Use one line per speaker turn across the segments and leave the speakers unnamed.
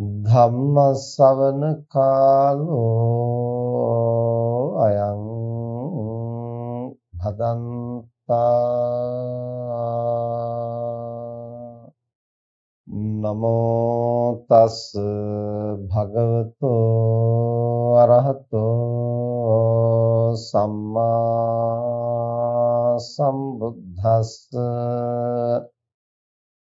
ධම්මස්සවන කාලෝ අයං භදන්තා නමෝ තස් භගවතෝ අරහතෝ සම්මා සම්බුද්දස්ස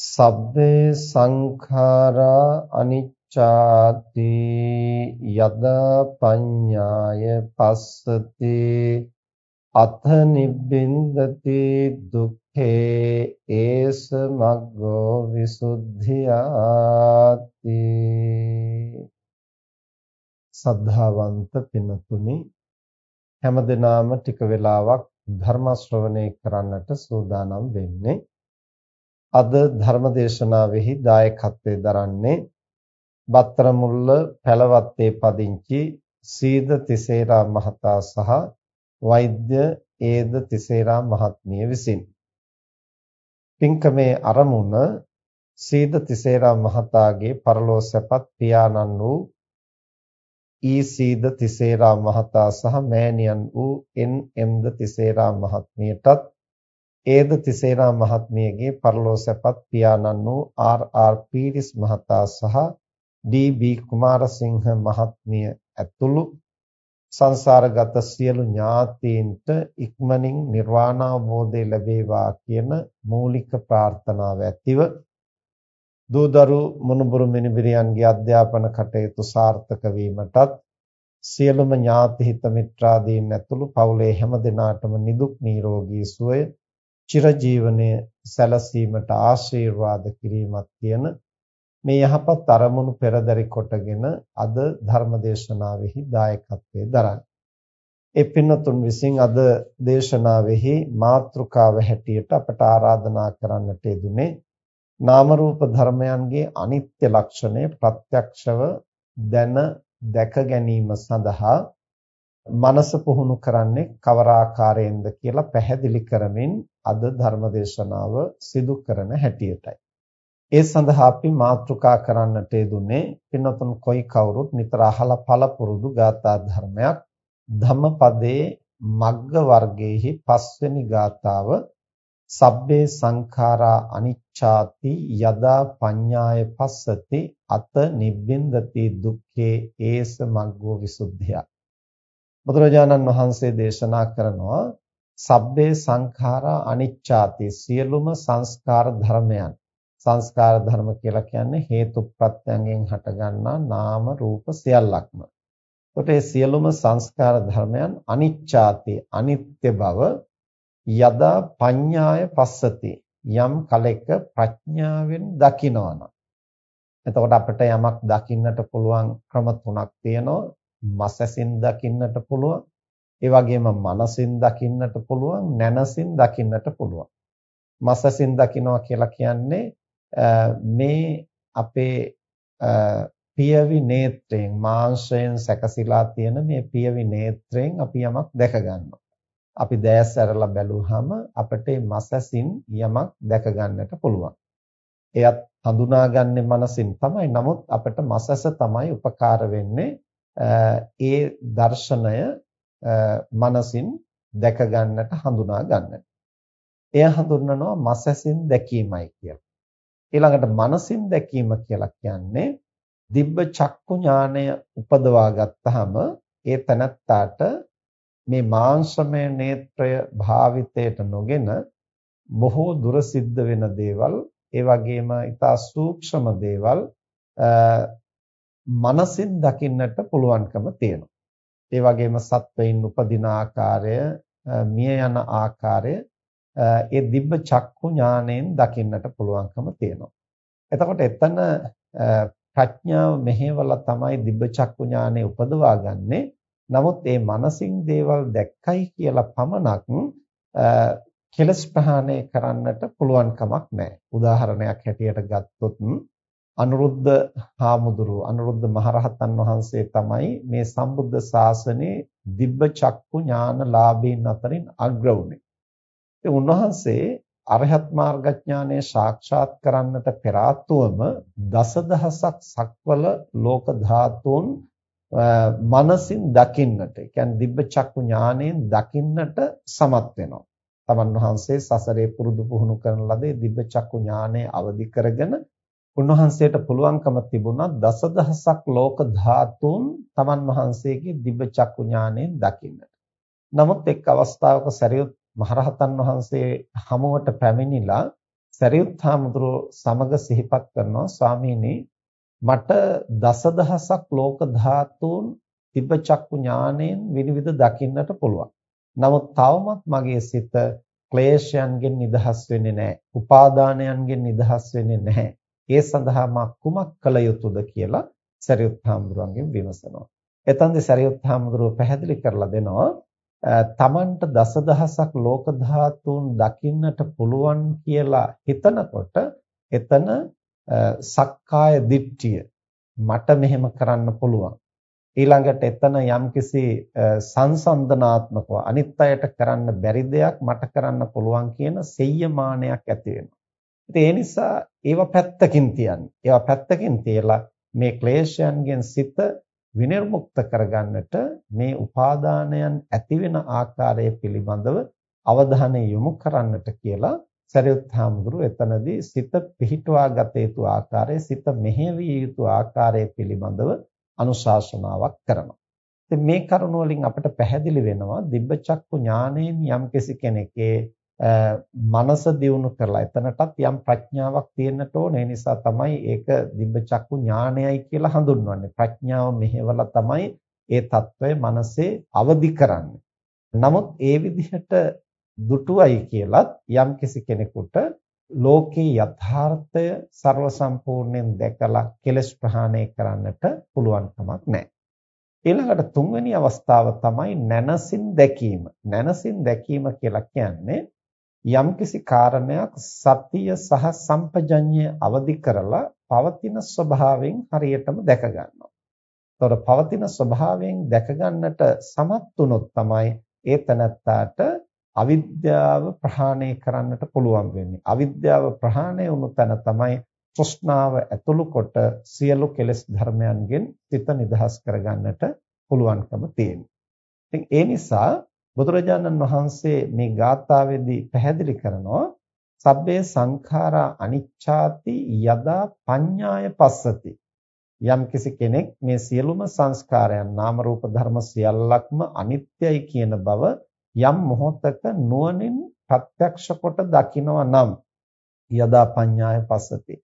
සබ්බේ සංඛාරා අනිච්චාති යද පඤ්ඤාය පස්සති අත නිබ්බින්දති දුක්ඛේ ඒස මග්ගෝ විසුද්ධියාති. සද්ධාවන්ත පින්තුනි හැමදෙනාම ටික වෙලාවක් ධර්ම ශ්‍රවණය කරන්නට සූදානම් වෙන්නේ අද ධර්ම දේශනාවෙහි දායකත්වයෙන් දරන්නේ බත්තරමුල්ල පැලවත්තේ පදිංචි සීද තිසේරා මහතා සහ වෛද්‍ය ඒද තිසේරා මහත්මිය විසින්. පින්කමේ අරමුණ සීද තිසේරා මහතාගේ පරලෝ සැපත් පියාණන් වූ ඊ සීද තිසේරා මහතා සහ මෑණියන් වූ එන් එම්ද තිසේරා මහත්මියටත් ඒද තිසේරා මහත්මියගේ පරලෝ සැපත් පියාණන් වූ ආර් ආර් පීරිස් මහතා සහ ඩී බී කුමාරසිංහ මහත්මිය ඇතුළු සංසාරගත සියලු ඥාතීන්ට ඉක්මනින් නිර්වාණ අවබෝධය ලැබේවා කියන මූලික ප්‍රාර්ථනාව ඇතිව දූදරු මුණුබුරු මිනිබිරියන්ගේ අධ්‍යාපන කටයුතු සාර්ථක වීමටත් සියලුම ඥාති හිත මිත්‍රාදීන් ඇතුළු පවුලේ හැම දෙනාටම නිදුක් නිරෝගී සුවය චිරජීවනයේ සැලසීමට ආශිර්වාද කිරීමත් කියන මේ යහපත් අරමුණු පෙරදරි කොටගෙන අද ධර්මදේශනාවෙහි දායකත්වයේ දරන්නේ. ඒ පින්නතුන් විසින් අද දේශනාවෙහි මාතෘකාව හැටියට අපට ආරාධනා කරන්නට යෙදුනේ නාම රූප ධර්මයන්ගේ අනිත්‍ය ලක්ෂණය ප්‍රත්‍යක්ෂව දැන දැක ගැනීම සඳහා මනස පුහුණු කරන්නේ කවර ආකාරයෙන්ද කියලා පැහැදිලි කරමින් අද ධර්මදේශනාව සිදු කරන හැටියටයි. ඒ සඳහා අපි මාතෘකා කරන්නට යෙදුනේ පින්නතුන් කොයි කවුරුත් නිතර අහලා පළපුරුදු ගාථා ධර්මයක් ධම්මපදයේ මග්ග වර්ගයේහි පස්වෙනි ගාථාව සබ්බේ සංඛාරා අනිච්ඡාති යදා පඤ්ඤාය පස්සති අත නිබ්බින්දති දුක්ඛේ ඒස මග්ගෝ විසුද්ධිය බුදුරජාණන් වහන්සේ දේශනා කරනවා සබ්බේ සංඛාරා අනිච්ඡාති සියලුම සංස්කාර ධර්මයන්. සංස්කාර ධර්ම කියලා කියන්නේ හේතු ප්‍රත්‍යයෙන් හටගන්නා නාම රූප සියල්ලක්ම. එතකොට මේ සියලුම සංස්කාර ධර්මයන් අනිච්ඡාති අනිත්‍ය බව යදා පඤ්ඤාය පස්සති. යම් කලෙක ප්‍රඥාවෙන් දකිනවනම්. එතකොට අපිට යමක් දකින්නට පුළුවන් ක්‍රම තුනක් තියෙනවා. මසසින් දකින්නට පුළුවන් ඒ වගේම මනසින් දකින්නට පුළුවන් නැනසින් දකින්නට පුළුවන් මසසින් දකින්නවා කියලා කියන්නේ මේ අපේ පියවි නේත්‍රයෙන් මාංශයෙන් සැකසීලා තියෙන මේ පියවි නේත්‍රයෙන් අපි යමක් දැක ගන්නවා. අපි දැස් ඇරලා බැලුවහම අපිට මසසින් යමක් දැක ගන්නට පුළුවන්. එයත් හඳුනාගන්නේ මනසින් තමයි. නමුත් අපිට මසස තමයි උපකාර වෙන්නේ ඒ දර්ශනය මනසින් දැක ගන්නට හඳුනා ගන්නට. එය හඳුන්වනවා මසසින් දැකීමයි කියලා. ඊළඟට මනසින් දැකීම කියලා කියන්නේ දිබ්බ චක්කු ඥානය උපදවා ගත්තාම ඒ තනත්තාට මේ මාංශමය නේත්‍රය භාවිතයට නොගෙන බොහෝ දුර සිද්ධ වෙන දේවල් ඒ වගේම ඊටා සූක්ෂම දේවල් මනසින් දකින්නට පුළුවන්කම තියෙනවා. ඒ වගේම සත්වයින් උපදින ආකාරය, මිය යන ආකාරය ඒ දිබ්බ චක්කු ඥාණයෙන් දකින්නට පුළුවන්කම තියෙනවා. එතකොට එතන ප්‍රඥාව මෙහෙवला තමයි දිබ්බ චක්කු ඥානෙ උපදවා ගන්නෙ. නමුත් මේ මනසින් දේවල් දැක්කයි කියලා පමණක් කෙලස් ප්‍රහාණය කරන්නට පුළුවන් කමක් නැහැ. උදාහරණයක් හැටියට ගත්තොත් අනුරුද්ධ හාමුදුරුව අනුරුද්ධ මහරහතන් වහන්සේ තමයි මේ සම්බුද්ධ ශාසනයේ දිබ්බ චක්කු ඥානලාභීන් අතරින් අග්‍ර වුණේ. ඒ උන්වහන්සේ අරහත් මාර්ගඥානය සාක්ෂාත් කරන්නට පෙර ආත්වම දසදහසක් සක්වල ලෝක ධාතුන් මනසින් දකින්නට, ඒ කියන්නේ දිබ්බ චක්කු ඥාණයෙන් දකින්නට සමත් වෙනවා. තමන් වහන්සේ සසරේ පුරුදු පුහුණු කරන ලදී දිබ්බ චක්කු ඥානය අවදි කරගෙන උන්වහන්සේට පුළුවන්කම තිබුණා දසදහසක් ලෝක ධාතුන් තමන් වහන්සේගේ දිබ්බ චක්කු ඥාණයෙන් දකින්නට. නමුත් එක් අවස්ථාවක සරියුත් මහරහතන් වහන්සේ හමුවට පැමිණිලා සරියුත් හාමුදුරුව සමග සිහිපත් කරනවා ස්වාමීනි මට දසදහසක් ලෝක ධාතුන් තිබ්බ චක්කු ඥාණයෙන් විනිවිද දකින්නට පුළුවන්. නමුත් තවමත් මගේ සිත ක්ලේශයන්ගෙන් නිදහස් වෙන්නේ නැහැ. උපාදානයන්ගෙන් නිදහස් වෙන්නේ නැහැ. ඒ සඳහා මා කුමක් කළ යුතුද කියලා සරියුත් හාමුදුරුවන්ගෙන් විමසනවා. එතෙන්දී සරියුත් හාමුදුරුව පැහැදිලි කරලා දෙනවා තමන්ට දසදහසක් ලෝක ධාතුන් දකින්නට පුළුවන් කියලා හිතනකොට එතන සක්කාය දිට්ඨිය මට මෙහෙම කරන්න පුළුවන් ඊළඟට එතන යම්කිසි සංසන්දනාත්මකව අනිත් අයට කරන්න බැරි දෙයක් මට කරන්න පුළුවන් කියන සෙය්‍යමානයක් ඇති වෙනවා. ඉතින් ඒ නිසා ඒව පැත්තකින් තියන්නේ. ඒව පැත්තකින් තියලා මේ ක්ලේශයන්ගෙන් සිත විනිර්මුක්ත කරගන්නට මේ උපාදානයන් ඇති වෙන ආකාරය පිළිබඳව අවධානය යොමු කරන්නට කියලා සරියුත් හාමුදුරුව එතනදී සිත පිහිටුවා ගත යුතු ආකාරය සිත මෙහෙවිය යුතු ආකාරය පිළිබඳව අනුශාසනාවක් කරනවා. ඉතින් මේ කරුණ වලින් අපිට පැහැදිලි වෙනවා දිබ්බචක්කු ඥාණයෙන් යම්කිසි කෙනෙක්ගේ මනස දියුණු කරලා එතනටත් යම් ප්‍රඥාවක් තියෙන්නට ඕනේ. නිසා තමයි ඒක දිබ්බචක්කු ඥානයයි කියලා හඳුන්වන්නේ. ප්‍රඥාව මෙහෙवला තමයි ඒ తত্ত্বය මනසේ අවදි කරන්නේ. නමුත් ඒ විදිහට දුටුවයි කියලත් යම් කිසි කෙනෙකුට ලෝකේ යථාර්ථය ਸਰව සම්පූර්ණයෙන් දැකලා කෙලස් ප්‍රහාණය කරන්නට පුළුවන් කමක් නැහැ. ඊළඟට තුන්වෙනි අවස්ථාව තමයි නැනසින් දැකීම. නැනසින් දැකීම කියලා කියන්නේ යම්කිසි කාරණයක් සතිය සහ සම්පජඤ්ඤය අවදි කරලා පවතින ස්වභාවයෙන් හරියටම දැක ගන්නවා. එතකොට පවතින ස්වභාවයෙන් දැක ගන්නට සමත් වුණොත් තමයි ඒ තනත්තාට අවිද්‍යාව ප්‍රහාණය කරන්නට පුළුවන් වෙන්නේ. අවිද්‍යාව ප්‍රහාණය වුණු තැන තමයි තෘෂ්ණාව ඇතුළු කොට සියලු කෙලෙස් ධර්මයන්ගෙන් සිත නිදහස් කරගන්නට පුළුවන්කම තියෙන්නේ. ඉතින් ඒ නිසා බුදුරජාණන් වහන්සේ මේ ගාථාවේදී පැහැදිලි කරනවා සබ්බේ සංඛාරා අනිච්ඡාති යදා පඤ්ඤාය පස්සති. යම් කිසි කෙනෙක් මේ සියලුම සංස්කාරයන් නාම රූප ධර්ම සියල්ලක්ම අනිත්‍යයි කියන බව යම් මොහොතක නුවණින් ප්‍රත්‍යක්ෂ කොට දකිනවා නම් යදා පඤ්ඤාය පස්සති.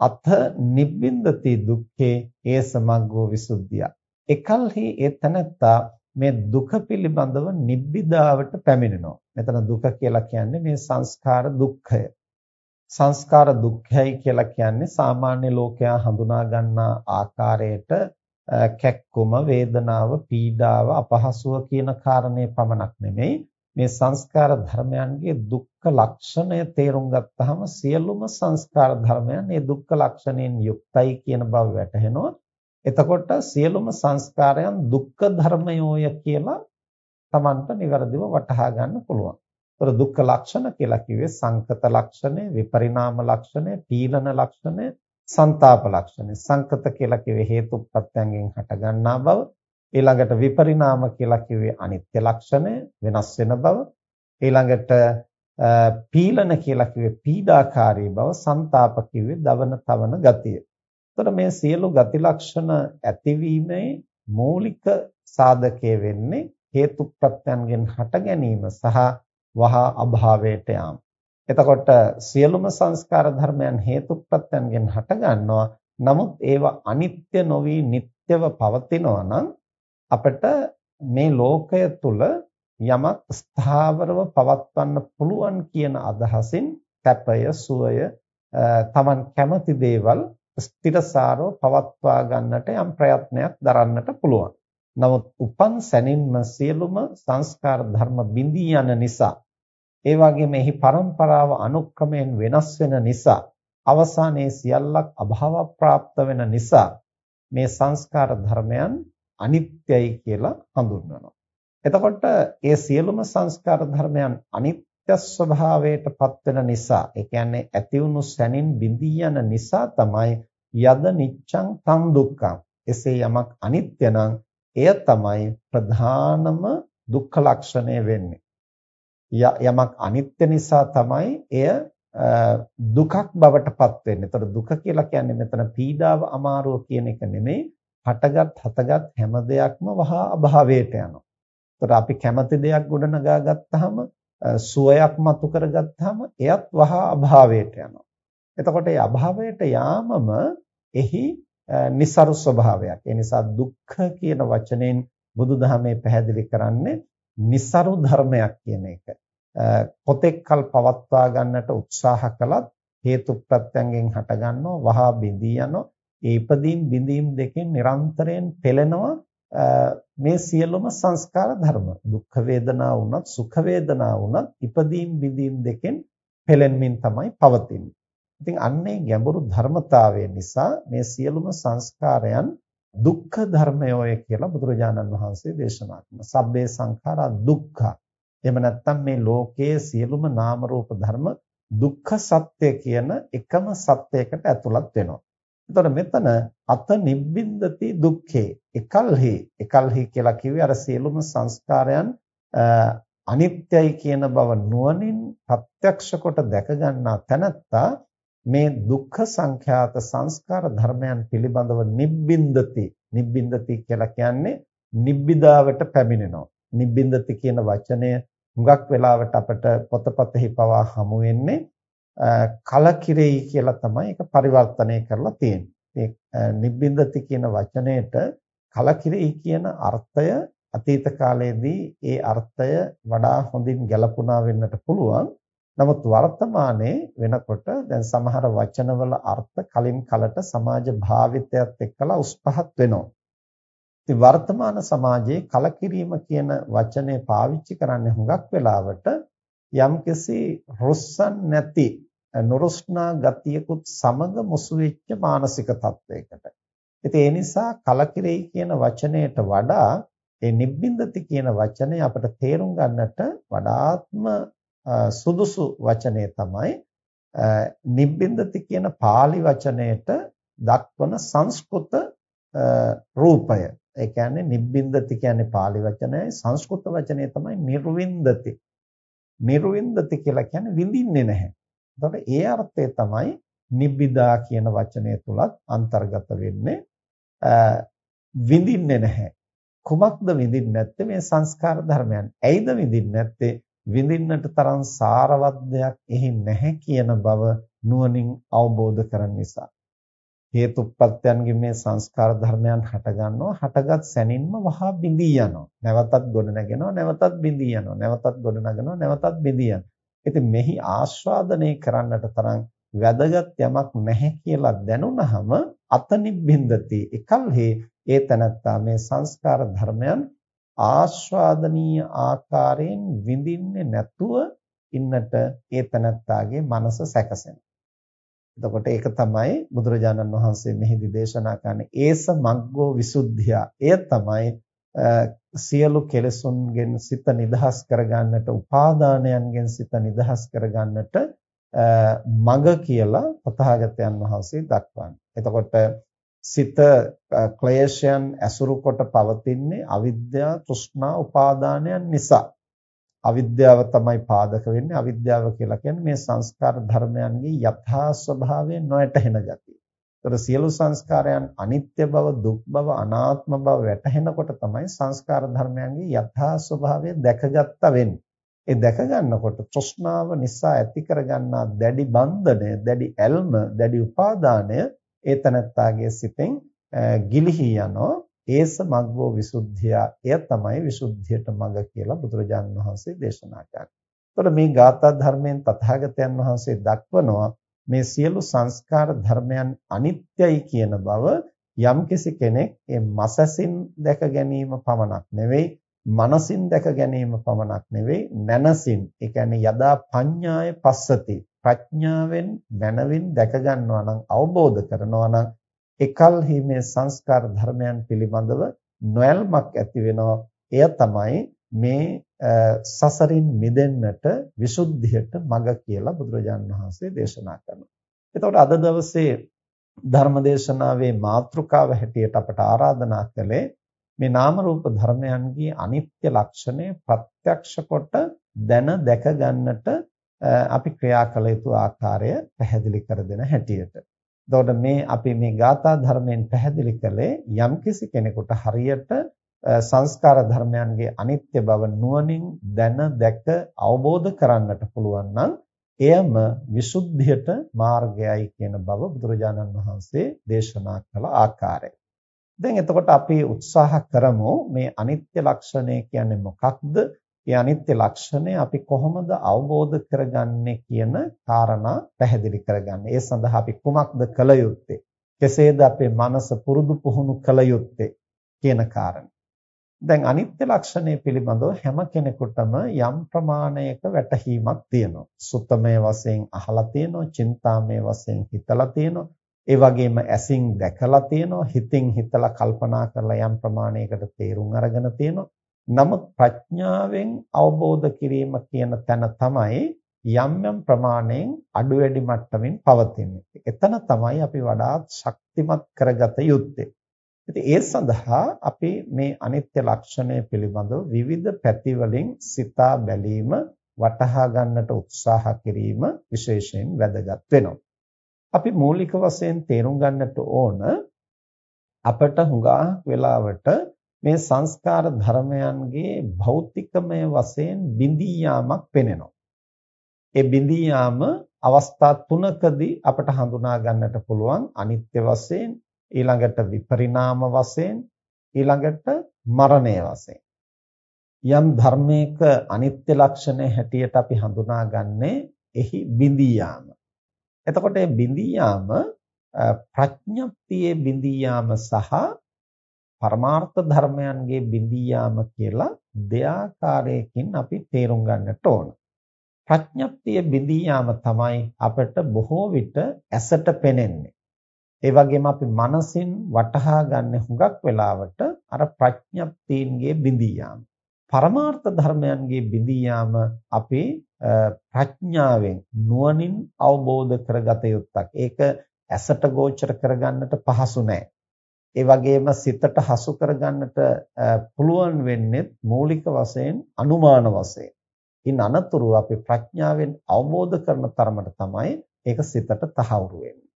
අත නිබ්බින්දති දුක්ඛේ ඒ සමග්ගෝ විසුද්ධිය. එකල්හි ඒ තනත්තා මේ දුක පිළිබඳව නිබ්බිදාවට පැමිණෙනවා. මෙතන දුක කියලා කියන්නේ මේ සංස්කාර දුක්ඛය. සංස්කාර දුක්ඛයයි කියලා කියන්නේ සාමාන්‍ය ලෝකයා හඳුනා ගන්නා ආකාරයට කැක්කුම වේදනාව පීඩාව අපහසුව කියන කාරණේ පමණක් නෙමෙයි මේ සංස්කාර ධර්මයන්ගේ දුක්ඛ ලක්ෂණය තේරුම් ගත්තාම සියලුම සංස්කාර ධර්මයන් මේ දුක්ඛ ලක්ෂණයෙන් යුක්තයි කියන බව වැටහෙනවා එතකොට සියලුම සංස්කාරයන් දුක්ඛ ධර්මයෝය කියලා තමන්ට નિවරදිව වටහා ගන්න පුළුවන්. ඒතර දුක්ඛ ලක්ෂණ කියලා කිව්වේ සංකත ලක්ෂණය, විපරිණාම ලක්ෂණය, පීලන ලක්ෂණය, ਸੰతాප ලක්ෂණය. සංකත කියලා කිව්වේ හේතුප්‍රත්‍යයෙන් හටගන්නා බව. ඊළඟට විපරිණාම කියලා කිව්වේ අනිත්‍ය ලක්ෂණය, වෙනස් වෙන බව. ඊළඟට පීලන කියලා කිව්වේ පීඩාකාරී බව, ਸੰతాප කිව්වේ දවන තවන ගතිය. එතකොට මේ සියලු ගති ලක්ෂණ ඇතිවීමේ මූලික සාධකයේ වෙන්නේ හේතු ප්‍රත්‍යයන්ගෙන් හට ගැනීම සහ වහා අභාවයට යාම. එතකොට සියලුම සංස්කාර ධර්මයන් හේතු ප්‍රත්‍යයන්ගෙන් හට ගන්නවා. නමුත් ඒවා අනිත්‍ය නොවි නිට්ටයව පවතිනවා නම් අපිට මේ ලෝකය තුල යමක් ස්ථාවරව පවත්වන්න පුළුවන් කියන අදහසින් සැපය සුවය තමන් කැමති දේවල් ස්ථිරසාරව පවත්වා ගන්නට යම් ප්‍රයත්නයක් දරන්නට පුළුවන්. නමුත් උපන් සැනින්ම සියලුම සංස්කාර ධර්ම බිඳී යන නිසා ඒ වගේම එහි પરම්පරාව අනුක්‍රමයෙන් වෙනස් වෙන නිසා අවසානයේ සියල්ලක් අභාව ප්‍රාප්ත වෙන නිසා මේ සංස්කාර ධර්මයන් අනිත්‍යයි කියලා හඳුන්වනවා. එතකොට ඒ සියලුම සංස්කාර ධර්මයන් අනිත්‍ය ස්වභාවයට පත්වෙන නිසා ඒ කියන්නේ ඇති වුණු සැනින් බිඳී යන නිසා තමයි යද නිච්ඡං තං දුක්ඛං. එසේ යමක් අනිත්‍ය නම් එය තමයි ප්‍රධානම දුක්ඛ ලක්ෂණය වෙන්නේ. යමක් අනිත්‍ය නිසා තමයි එය දුකක් බවට පත් වෙන්නේ. ඒතර දුක කියලා කියන්නේ මෙතන පීඩාව අමාරුව කියන එක නෙමෙයි. හටගත් හතගත් හැම දෙයක්ම වහා අභාවයට යනවා. ඒතර අපි කැමති දෙයක් ගොඩනගා ගත්තාම සුවයක් මතු කරගත්තාම එයත් වහා අභාවයට යනවා. එතකොට ඒ අභාවයට යාමම එහි નિસරු ස්වභාවයක්. ඒ නිසා දුක්ඛ කියන වචනෙන් බුදුදහමේ පැහැදිලි කරන්නේ નિસරු ධර්මයක් කියන එක. පොතෙක් කල් පවත්වා ගන්නට උත්සාහ කළත් හේතු ප්‍රත්‍යයෙන් හට ගන්නවා වහා බිඳී යනවා. ඒ ඉදීම් බිඳීම් දෙකෙන් නිරන්තරයෙන් පෙළෙනවා මේ සියලුම සංස්කාර ධර්ම. දුක්ඛ වේදනා වුණත් සුඛ වේදනා වුණත් ඉදීම් බිඳීම් දෙකෙන් පෙළෙන්මින් තමයි පවතින්නේ. ඉතින් අන්නේ ගැඹුරු ධර්මතාවය නිසා මේ සියලුම සංස්කාරයන් දුක්ඛ ධර්මයෝය කියලා බුදුරජාණන් වහන්සේ දේශනා කරනවා. සබ්බේ සංඛාරා දුක්ඛ. එහෙම නැත්නම් මේ ලෝකයේ සියලුම නාම රූප ධර්ම දුක්ඛ සත්‍ය කියන එකම සත්‍යයකට ඇතුළත් වෙනවා. එතකොට මෙතන අත නිබ්බින්දති දුක්ඛේ. එකල්හි. එකල්හි කියලා කිව්වේ අර සියලුම සංස්කාරයන් අනිත්‍යයි කියන බව නුවණින් ප්‍රත්‍යක්ෂ කොට දැක ගන්නා තැනත්තා මේ දුක්ඛ සංඛ්‍යාත සංස්කාර ධර්මයන් පිළිබඳව නිබ්බින්දති. නිබ්බින්දති කියලා කියන්නේ නිබ්බිදාවට පැමිණෙනවා. නිබ්බින්දති කියන වචනය හුඟක් වෙලාවට අපිට පොතපතෙහි පවා හමු වෙන්නේ කලකිරෙයි කියලා තමයි ඒක පරිවර්තනය කරලා තියෙන්නේ. මේ නිබ්බින්දති කියන වචනයට කලකිරෙයි කියන අර්ථය අතීත කාලයේදී ඒ අර්ථය වඩා හොඳින් ගැලපුණා වෙන්නට පුළුවන්. නමුත් වර්තමානයේ වෙනකොට දැන් සමහර වචනවල අර්ථ කලින් කලට සමාජ භාවිතයත් එක්කලා උස් පහත් වෙනවා. ඉතින් වර්තමාන සමාජයේ කලකිරීම කියන වචනේ පාවිච්චි කරන්නේ හුඟක් වෙලාවට යම්කිසි රුස්සන් නැති නුරුස්නා ගතියකුත් සමග මුසු වෙච්ච මානසික තත්වයකට. ඉතින් ඒ නිසා කලකිරෙයි කියන වචනයට වඩා ඒ නිබ්බින්දති කියන වචනය අපිට තේරුම් ගන්නට වඩාත්ම සුදුසු වචනය තමයි නිබ්බින්දති කියන pāli වචනයට දක්වන සංස්කෘත රූපය. ඒ කියන්නේ නිබ්බින්දති කියන්නේ pāli වචනයයි සංස්කෘත වචනය තමයි නිර්වින්දති. නිර්වින්දති කියලා කියන්නේ විඳින්නේ නැහැ. එතකොට ඒ අර්ථය තමයි නිබ්බිදා කියන වචනය තුලත් අන්තර්ගත වෙන්නේ. විඳින්නේ නැහැ. කුමක්ද විඳින්නේ නැත්තේ මේ සංස්කාර ධර්මයන්. ඇයිද විඳින්නේ නැත්තේ? විඳින්නට තරම් සාරවත් දෙයක් එහි නැහැ කියන බව නුවණින් අවබෝධ කරගන්න නිසා හේතුප්‍රත්‍යයන්ගේ මේ සංස්කාර ධර්මයන් හටගන්නවා. හටගත් සැනින්ම වහා බිඳී යනවා. නැවතත් ගොඩ නැගෙනවා නැවතත් බිඳී යනවා. නැවතත් ගොඩ නගනවා නැවතත් බිඳී යනවා. ඉතින් මෙහි ආස්වාදනය කරන්නට තරම් වැදගත් යමක් නැහැ කියලා දැනුණහම අතනිබ්බින්දති. එකල්හි ඒ තනත්තා මේ සංස්කාර ධර්මයන් ආස්වාදනීය ආකාරයෙන් විඳින්නේ නැතුව ඉන්නට ඒ තනත්තාගේ මනස සැකසෙනවා. එතකොට ඒක තමයි බුදුරජාණන් වහන්සේ මෙහිදී දේශනා කරන්නේ ඒස මග්ගෝ විසුද්ධිය. එය තමයි සියලු කෙලෙසුන්ගෙන් සිත නිදහස් කරගන්නට උපාදානයන්ගෙන් සිත නිදහස් කරගන්නට මඟ කියලා තථාගතයන් වහන්සේ දක්වන්නේ. එතකොට සිත ක්ලේශයන් ඇසුරු කොට පවතින්නේ අවිද්‍යාව, තෘෂ්ණා, උපාදානයන් නිසා. අවිද්‍යාව තමයි පාදක වෙන්නේ. අවිද්‍යාව කියලා කියන්නේ මේ සංස්කාර ධර්මයන්ගේ යථා ස්වභාවය නොයැටහෙන ගතිය. ඒතර සියලු සංස්කාරයන් අනිත්‍ය බව, දුක් බව, අනාත්ම බව වැටහෙනකොට තමයි සංස්කාර ධර්මයන්ගේ යථා ස්වභාවය දැකගත්තා වෙන්නේ. ඒ දැක ගන්නකොට තෘෂ්ණාව නිසා ඇති කරගන්නා දැඩි බන්ධනය, දැඩි ඇල්ම, දැඩි උපාදානය ඒ තනත්තාගේ සිතෙන් ගිලිහි යනවා ඒස මග්ගෝ විසුද්ධිය එය තමයි විසුද්ධියට මඟ කියලා බුදුරජාණන් වහන්සේ දේශනා කරන්නේ. එතකොට මේ ගාථා ධර්මයෙන් තථාගතයන් වහන්සේ දක්වනවා මේ සියලු සංස්කාර ධර්මයන් අනිත්‍යයි කියන බව යම්කිසි කෙනෙක් ඒ මසසින් දැක ගැනීම පමණක් නෙවෙයි මනසින් දැක ගැනීම පමණක් නෙවෙයි නැනසින් ඒ කියන්නේ යදා පඤ්ඤාය පස්සති ප්‍රඥාවෙන් මනවින් දැක ගන්නවා නම් අවබෝධ කරනවා නම් එකල්හි මේ සංස්කාර ධර්මයන් පිළිබඳව නොයල්මක් ඇති වෙනවා. එය තමයි මේ සසරින් මිදෙන්නට විසුද්ධියට මඟ කියලා බුදුරජාන් වහන්සේ දේශනා කරනවා. එතකොට අද දවසේ ධර්මදේශනාවේ මාතෘකාව හැටියට අපට ආරාධනා කළේ මේ නාම රූප ධර්මයන්ගේ අනිත්‍ය ලක්ෂණය ප්‍රත්‍යක්ෂ කොට දැන දැක ගන්නට අපි ක්‍රියා කළ යුතු ආකාරය පැහැදිලි කර දෙන හැටියට. එතකොට මේ අපි මේ ගාථා ධර්මයෙන් පැහැදිලි කළේ යම්කිසි කෙනෙකුට හරියට සංස්කාර ධර්මයන්ගේ අනිත්‍ය බව නුවණින් දැන දැක අවබෝධ කරන්නට පුළුවන් නම් එයම විසුද්ධියට මාර්ගයයි කියන බව බුදුරජාණන් වහන්සේ දේශනා කළ ආකාරය. දැන් එතකොට අපි උත්සාහ කරමු මේ අනිත්‍ය ලක්ෂණය කියන්නේ මොකක්ද? ඒ අනිත්‍ය ලක්ෂණය අපි කොහොමද අවබෝධ කරගන්නේ කියන කාරණා පැහැදිලි කරගන්න. ඒ සඳහා අපි කුමක්ද කළ යුත්තේ? කෙසේද අපේ මනස පුරුදු පුහුණු කළ යුත්තේ කියන කාරණා. දැන් අනිත්‍ය ලක්ෂණය පිළිබඳව හැම කෙනෙකුටම යම් ප්‍රමාණයක වැටහීමක් තියෙනවා. සුත්තමය වශයෙන් අහලා තියෙනවා, චින්තාමය වශයෙන් හිතලා තියෙනවා. ඒ වගේම ඇසින් දැකලා තියෙනවා, හිතින් හිතලා කල්පනා කරලා යම් ප්‍රමාණයකට තේරුම් අරගෙන තියෙනවා. නමුත් ප්‍රඥාවෙන් අවබෝධ කිරීම කියන තැන තමයි යම් යම් ප්‍රමාණයෙන් අඩු වැඩි මට්ටමින් පවතින්නේ. එතන තමයි අපි වඩාත් ශක්තිමත් කරගත යුත්තේ. ඉතින් ඒ සඳහා අපි මේ අනිත්‍ය ලක්ෂණය පිළිබඳව විවිධ පැතිවලින් සිතා බැලීම වටහා ගන්නට උත්සාහ කිරීම විශේෂයෙන් වැදගත් වෙනවා. අපි මූලික වශයෙන් තේරුම් ගන්නට ඕන අපට හුඟා වෙලාවට මේ සංස්කාර ධර්මයන්ගේ භෞතිකමය වශයෙන් බිඳී යාමක් පෙනෙනවා. ඒ බිඳී යාම අවස්ථා තුනකදී අපට හඳුනා ගන්නට පුළුවන් අනිත්‍ය වශයෙන් ඊළඟට විපරිණාම වශයෙන් ඊළඟට මරණය වශයෙන් යම් ධර්මයක අනිත්‍ය ලක්ෂණය හැටියට අපි හඳුනාගන්නේ එහි බිඳී යාම. එතකොට මේ බිඳී යාම ප්‍රඥප්තියේ බිඳී යාම සහ පරමාර්ථ ධර්මයන්ගේ බිඳී යාම කියලා දෙආකාරයකින් අපි තේරුම් ගන්නට ඕන. ප්‍රඥප්තිය බිඳී යාම තමයි අපට බොහෝ විට ඇසට පෙනෙන්නේ. ඒ වගේම අපි මනසින් වටහා ගන්න හුඟක් වෙලාවට අර ප්‍රඥප්තියන්ගේ බිඳී යාම. පරමාර්ථ ධර්මයන්ගේ බිඳී යාම අපි ප්‍රඥාවෙන් නුවණින් අවබෝධ කරගත යුත්තක්. ඒක ඇසට ගෝචර කරගන්නට පහසු නෑ. ඒ වගේම සිතට හසු කරගන්නට පුළුවන් වෙන්නේ මූලික වශයෙන් අනුමාන වශයෙන්. ඉන් අනතුරු අපි ප්‍රඥාවෙන් අවබෝධ කරන තරමට තමයි ඒක සිතට තහවුරු වෙන්නේ.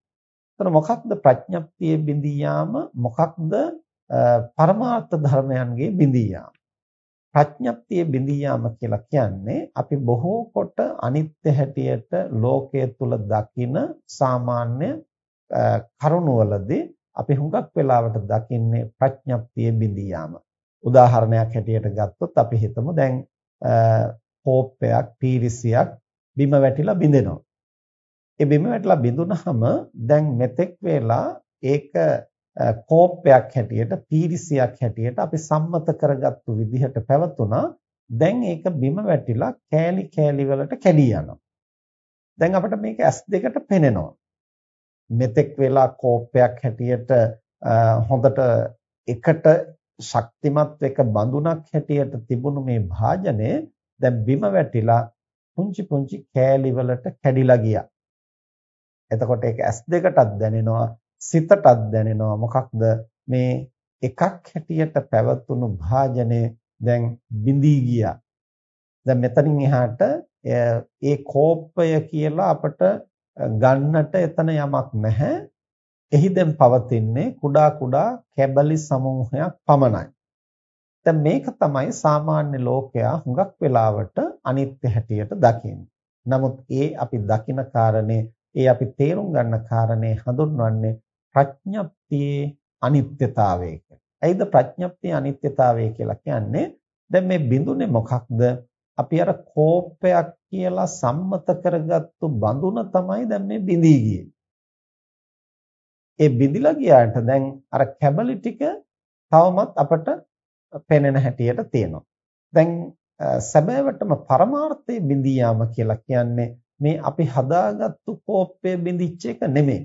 එතන මොකක්ද ප්‍රඥප්තියේ බිඳී යාම මොකක්ද පරමාර්ථ ධර්මයන්ගේ බිඳී යාම. ප්‍රඥප්තියේ බිඳී යාම කියලා කියන්නේ අපි බොහෝ කොට අනිත්‍ය හැටියට ලෝකයේ තුල දකින සාමාන්‍ය කරුණවලදී අපි හුඟක් වෙලාවට දකින්නේ ප්‍රඥප්තිය බිඳී යාම. උදාහරණයක් හැටියට ගත්තොත් අපි හිතමු දැන් කෝප්පයක් පීරිසියක් බිම වැටිලා බිඳෙනවා. ඒ බිම වැටිලා බිඳුනහම දැන් මෙතෙක් වෙලා ඒක කෝප්පයක් හැටියට පීරිසියක් හැටියට අපි සම්මත කරගත්තු විදිහට පැවතුණා. දැන් ඒක බිම වැටිලා කෑලි කෑලි වලට කැඩී යනවා. දැන් අපිට මේක ඇස් දෙකට පෙනෙනවා. මෙතෙක් වෙලා කෝපයක් හැටියට හොඳට එකට ශක්තිමත් එක බඳුනක් හැටියට තිබුණු මේ භාජනය දැන් බිම වැටිලා පුංචි පුංචි කෑලි වලට කැඩිලා ගියා. එතකොට ඒක S2කටත් දැනෙනවා සිතටත් දැනෙනවා මොකක්ද මේ එකක් හැටියට පැවතුණු භාජනය දැන් බිඳී ගියා. දැන් මෙතනින් එහාට ඒ කෝපය කියලා අපට ගන්නට එතන යමක් නැහැ. එහි දැන් පවතින්නේ කුඩා කුඩා කැබලි සමූහයක් පමණයි. දැන් මේක තමයි සාමාන්‍ය ලෝකයා හුඟක් වෙලාවට අනිත්‍ය හැටියට දකින්නේ. නමුත් ඒ අපි දකින කාරණේ ඒ අපි තේරුම් ගන්න කාරණේ හඳුන්වන්නේ ප්‍රඥප්තියේ අනිත්‍යතාවය කියලා. ඇයිද ප්‍රඥප්තියේ අනිත්‍යතාවය කියලා කියන්නේ? දැන් මේ බිඳුනේ මොකක්ද? අපි අර කෝපයක් කියලා සම්මත කරගත්තු බඳුන තමයි දැන් මේ බිඳී ගියේ. ඒ බිඳිලා ගියාට දැන් අර කැබලි ටික තවමත් අපට පෙනෙන හැටියට තියෙනවා. දැන් සැබෑවටම පරමාර්ථයේ බිඳී යාම කියලා කියන්නේ මේ අපි හදාගත්තු කෝපය බිඳිච්ච එක නෙමෙයි.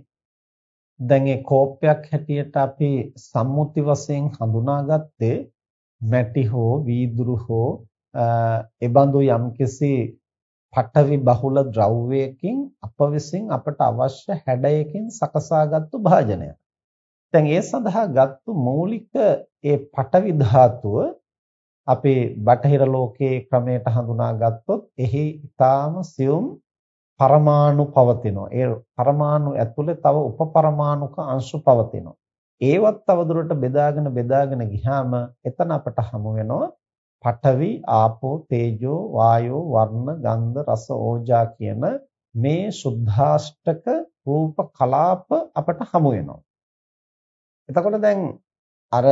දැන් ඒ කෝපයක් හැටියට අපි සම්මුති වශයෙන් හඳුනාගත්තේ මැටි හෝ වීදුරු හෝ එබඳු යම්කිසි පඨවි බහුල ද්‍රව්‍යයකින් අප විසින් අපට අවශ්‍ය හැඩයකින් සකසාගත්තු භාජනයක්. දැන් ඒ සඳහා ගත්තු මූලික ඒ පඨවි ධාතුව අපේ බටහිර ලෝකයේ ක්‍රමයට හඳුනා ගත්තොත් එහි ඊටාම සියුම් පරමාණු පවතිනවා. ඒ පරමාණු ඇතුලේ තව උපපරමාණුක අංශු පවතිනවා. ඒවත් තවදුරට බෙදාගෙන බෙදාගෙන ගියාම එතන අපට හමු වෙනවා පඨවි, ආපෝ, තේජෝ, වායෝ, වර්ණ, ගන්ධ, රස, ඕජා කියන මේ සුද්ධාෂ්ටක රූප කලාප අපට හමු වෙනවා. එතකොට දැන් අර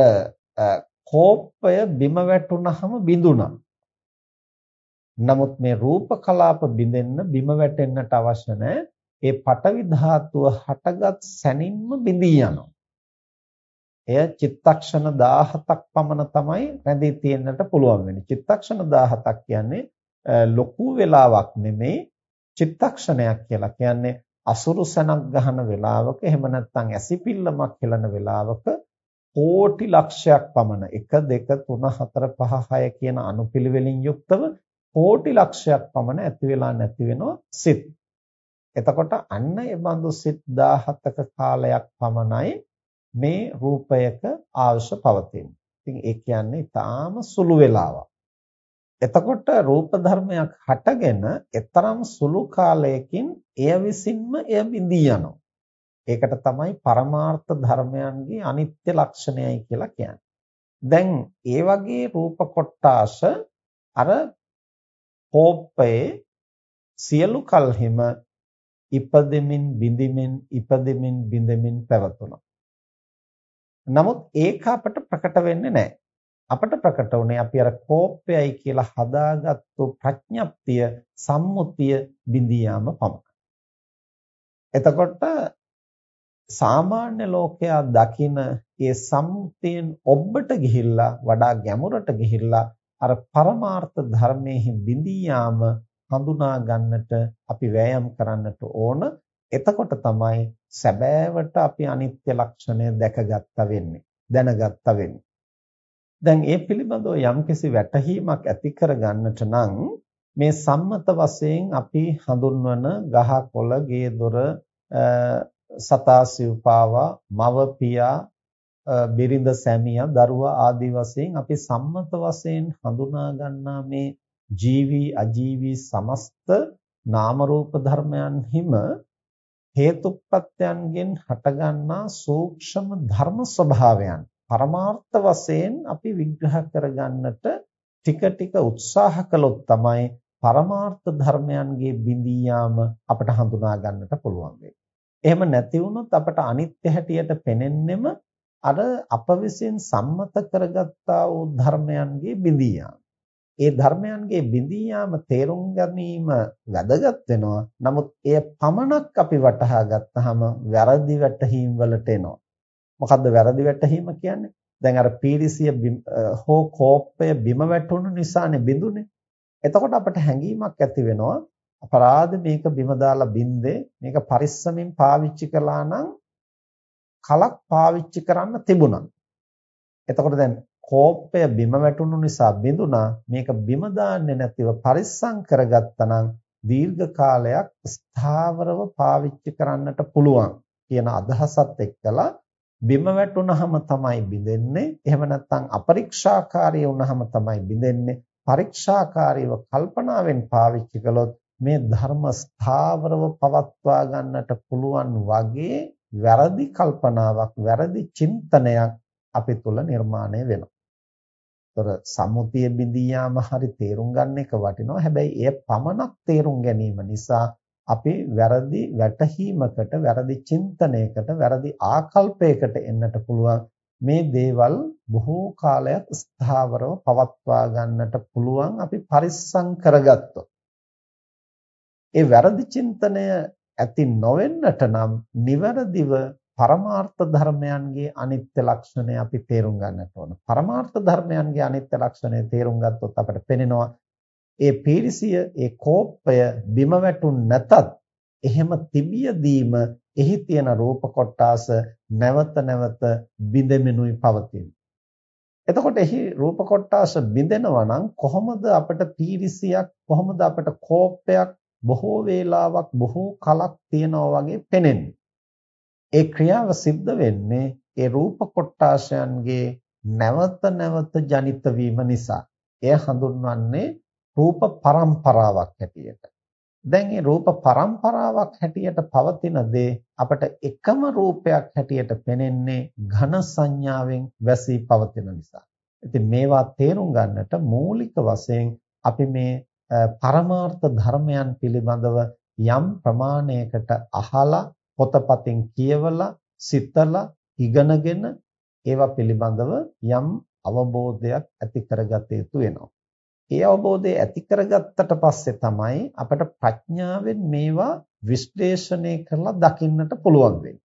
කෝපය බිම වැටුනහම බිඳුණා. නමුත් මේ රූප කලාප බිඳෙන්න බිම වැටෙන්නට අවශ්‍ය නැහැ. ඒ පටවි ධාතුව හටගත් සැනින්ම බිඳී යනවා. එය චිත්තක්ෂණ 17ක් පමණ තමයි රැඳී තියෙන්නට පුළුවන් වෙන්නේ. චිත්තක්ෂණ 17ක් කියන්නේ ලොකු වෙලාවක් නෙමෙයි චිත්තක්ෂණයක් කියලා කියන්නේ අසුරු සනක් ගහන වෙලාවක එහෙම නැත්නම් ඇසිපිල්ලමක් හෙලන වෙලාවක කෝටි ලක්ෂයක් පමණ 1 2 3 4 5 6 කියන අනුපිළිවෙලින් යුක්තව කෝටි ලක්ෂයක් පමණ ඇති වෙලා නැති වෙනවා සිත්. එතකොට අන්න ඒ බඳු සිත් 17ක කාලයක් පමණයි මේ රූපයක ආවශ්‍ය පවතින්නේ. ඉතින් ඒ කියන්නේ ඊටාම සුළු වෙලාවක්. එතකොට රූප ධර්මයක් හටගෙන එතරම් සුළු කාලයකින් එය විසින්ම එය බිඳී යනවා. ඒකට තමයි පරමාර්ථ ධර්මයන්ගේ අනිත්‍ය ලක්ෂණයයි කියලා කියන්නේ. දැන් ඒ වගේ රූප කොටාස අර කෝපයේ සියලු කල්හිම ඉපදෙමින් බිඳෙමින් ඉපදෙමින් බිඳෙමින් පැවතුණා. නමුත් ඒක අපට ප්‍රකට වෙන්නේ නැහැ. අපට ප්‍රකට වුණේ අපි අර කෝපයයි කියලා හදාගත්තු ප්‍රඥප්තිය සම්මුතිය බිඳී යාම පමණයි. එතකොට සාමාන්‍ය ලෝකයා දකින ඒ සම්මුතියෙන් ඔබට ගිහිල්ලා වඩා ගැඹුරට ගිහිල්ලා අර පරමාර්ථ ධර්මයේ බිඳී යාම හඳුනා ගන්නට අපි වෑයම් කරන්නට ඕන එතකොට තමයි සැබෑවට අපි අනිත්‍ය ලක්ෂණය දැකගත්තා වෙන්නේ දැනගත්තා වෙන්නේ. දැන් ඒ පිළිබඳව යම්කිසි වැටහීමක් ඇති කරගන්නට නම් මේ සම්මත වශයෙන් අපි හඳුන්වන ගහ කොළ ගේ දොර සතා සිව්පාවා මව පියා බිරිඳ සැමියා දරුවා ආදී වශයෙන් අපි සම්මත වශයෙන් හඳුනා ගන්නා මේ ජීවි අජීවි සමස්ත නාම රූප ධර්මයන්හිම හේතුප්‍රත්‍යයන්ගෙන් හටගන්නා සූක්ෂම ධර්ම ස්වභාවයන් පරමාර්ථ වශයෙන් අපි විග්‍රහ කරගන්නට ටික ටික උත්සාහ කළොත් තමයි පරමාර්ථ ධර්මයන්ගේ බිඳී යාම අපට හඳුනා ගන්නට පුළුවන් වෙන්නේ. එහෙම නැති වුණොත් අපට අනිත්‍ය හැටියට පෙනෙන්නෙම අර අප විසින් සම්මත කරගත්තා වූ ධර්මයන්ගේ බිඳී යාම. ඒ ධර්මයන්ගේ බිඳී යාම තේරුම් ගැනීම වැදගත් වෙනවා. නමුත් එය පමණක් අපි වටහා ගත්තාම වැරදි වැටහීම් වලට එනවා. මොකද්ද වැරදි වැටහීම කියන්නේ? දැන් අර පීරිසිය හෝ කෝපය බිම වැටුණු නිසානේ බිඳුනේ. එතකොට අපට හැඟීමක් ඇති වෙනවා අපරාධ මේක බිම දාලා බින්දේ මේක පරිස්සමින් පාවිච්චි කළා නම් කලක් පාවිච්චි කරන්න තිබුණා. එතකොට දැන් කෝපය බිම වැටුණු නිසා බිඳුනා මේක බිම දාන්නේ නැතිව පරිස්සම් කරගත්තනම් දීර්ඝ කාලයක් ස්ථාවරව පාවිච්චි කරන්නට පුළුවන් කියන අදහසත් එක්කලා බිම වැටුනහම තමයි බිඳෙන්නේ. එහෙම නැත්නම් අපරික්ෂාකාරී වුනහම තමයි බිඳෙන්නේ. පරීක්ෂාකාරීව කල්පනාවෙන් පාවිච්චි කළොත් මේ ධර්ම ස්ථාවරව පවත්වා ගන්නට පුළුවන් වගේ වැරදි කල්පනාවක් වැරදි චින්තනයක් අපි තුල නිර්මාණය වෙනවා. ତොර සම්මුතිය බිඳී යාම හරි තේරුම් ගන්න එක වටිනවා. හැබැයි එය පමණක් තේරුම් ගැනීම නිසා අපි වැරදි වැටහීමකට, වැරදි චින්තනයකට, වැරදි ආකල්පයකට එන්නට පුළුවන්. මේ දේවල් බොහෝ කාලයක් ස්ථාවරව පවත්වා ගන්නට පුළුවන් අපි පරිස්සම් කරගත්තොත්. ඒ වැරදි චින්තනය ඇති නොවෙන්නට නම් නිවැරදිව පරමාර්ථ ධර්මයන්ගේ අනිත්‍ය ලක්ෂණය අපි තේරුම් ගන්නට ඕන. පරමාර්ථ ධර්මයන්ගේ අනිත්‍ය ලක්ෂණය තේරුම් ගත්තොත් අපට පෙනෙනවා ඒ පීරිසිය, ඒ කෝපය බිම වැටුන් නැතත් එහෙම තිබියදීම එහි තියෙන රූප කොටාස නැවත නැවත බිඳෙමිනුයි පවතින. එතකොට එහි රූප කොටාස බිඳෙනවා නම් කොහොමද අපට පීරිසියක් කොහොමද අපට කෝපයක් බොහෝ වේලාවක් බොහෝ කලක් තියනවා වගේ පෙනෙන්නේ. ඒ ක්‍රියාව සිද්ධ වෙන්නේ ඒ රූප කොටාශයන්ගේ නැවත නැවත ජනිත වීම නිසා. එය හඳුන්වන්නේ රූප පරම්පරාවක් හැටියට. දැන් මේ රූප පරම්පරාවක් හැටියට පවතින දේ අපට එකම රූපයක් හැටියට පෙනෙන්නේ ඝන සංඥාවෙන් වැසී පවතින නිසා. ඉතින් මේවා තේරුම් ගන්නට මූලික වශයෙන් අපි මේ පරමාර්ථ ධර්මයන් පිළිබඳව යම් ප්‍රමාණයකට අහලා පොතපතින් කියවලා සිතලා ඉගෙනගෙන ඒවා පිළිබඳව යම් අවබෝධයක් ඇති කරගත යුතු වෙනවා. ඒ අවබෝධය ඇති කරගත්තට පස්සේ තමයි අපට ප්‍රඥාවෙන් මේවා විශ්ලේෂණය කරලා දකින්නට පුළුවන් වෙන්නේ.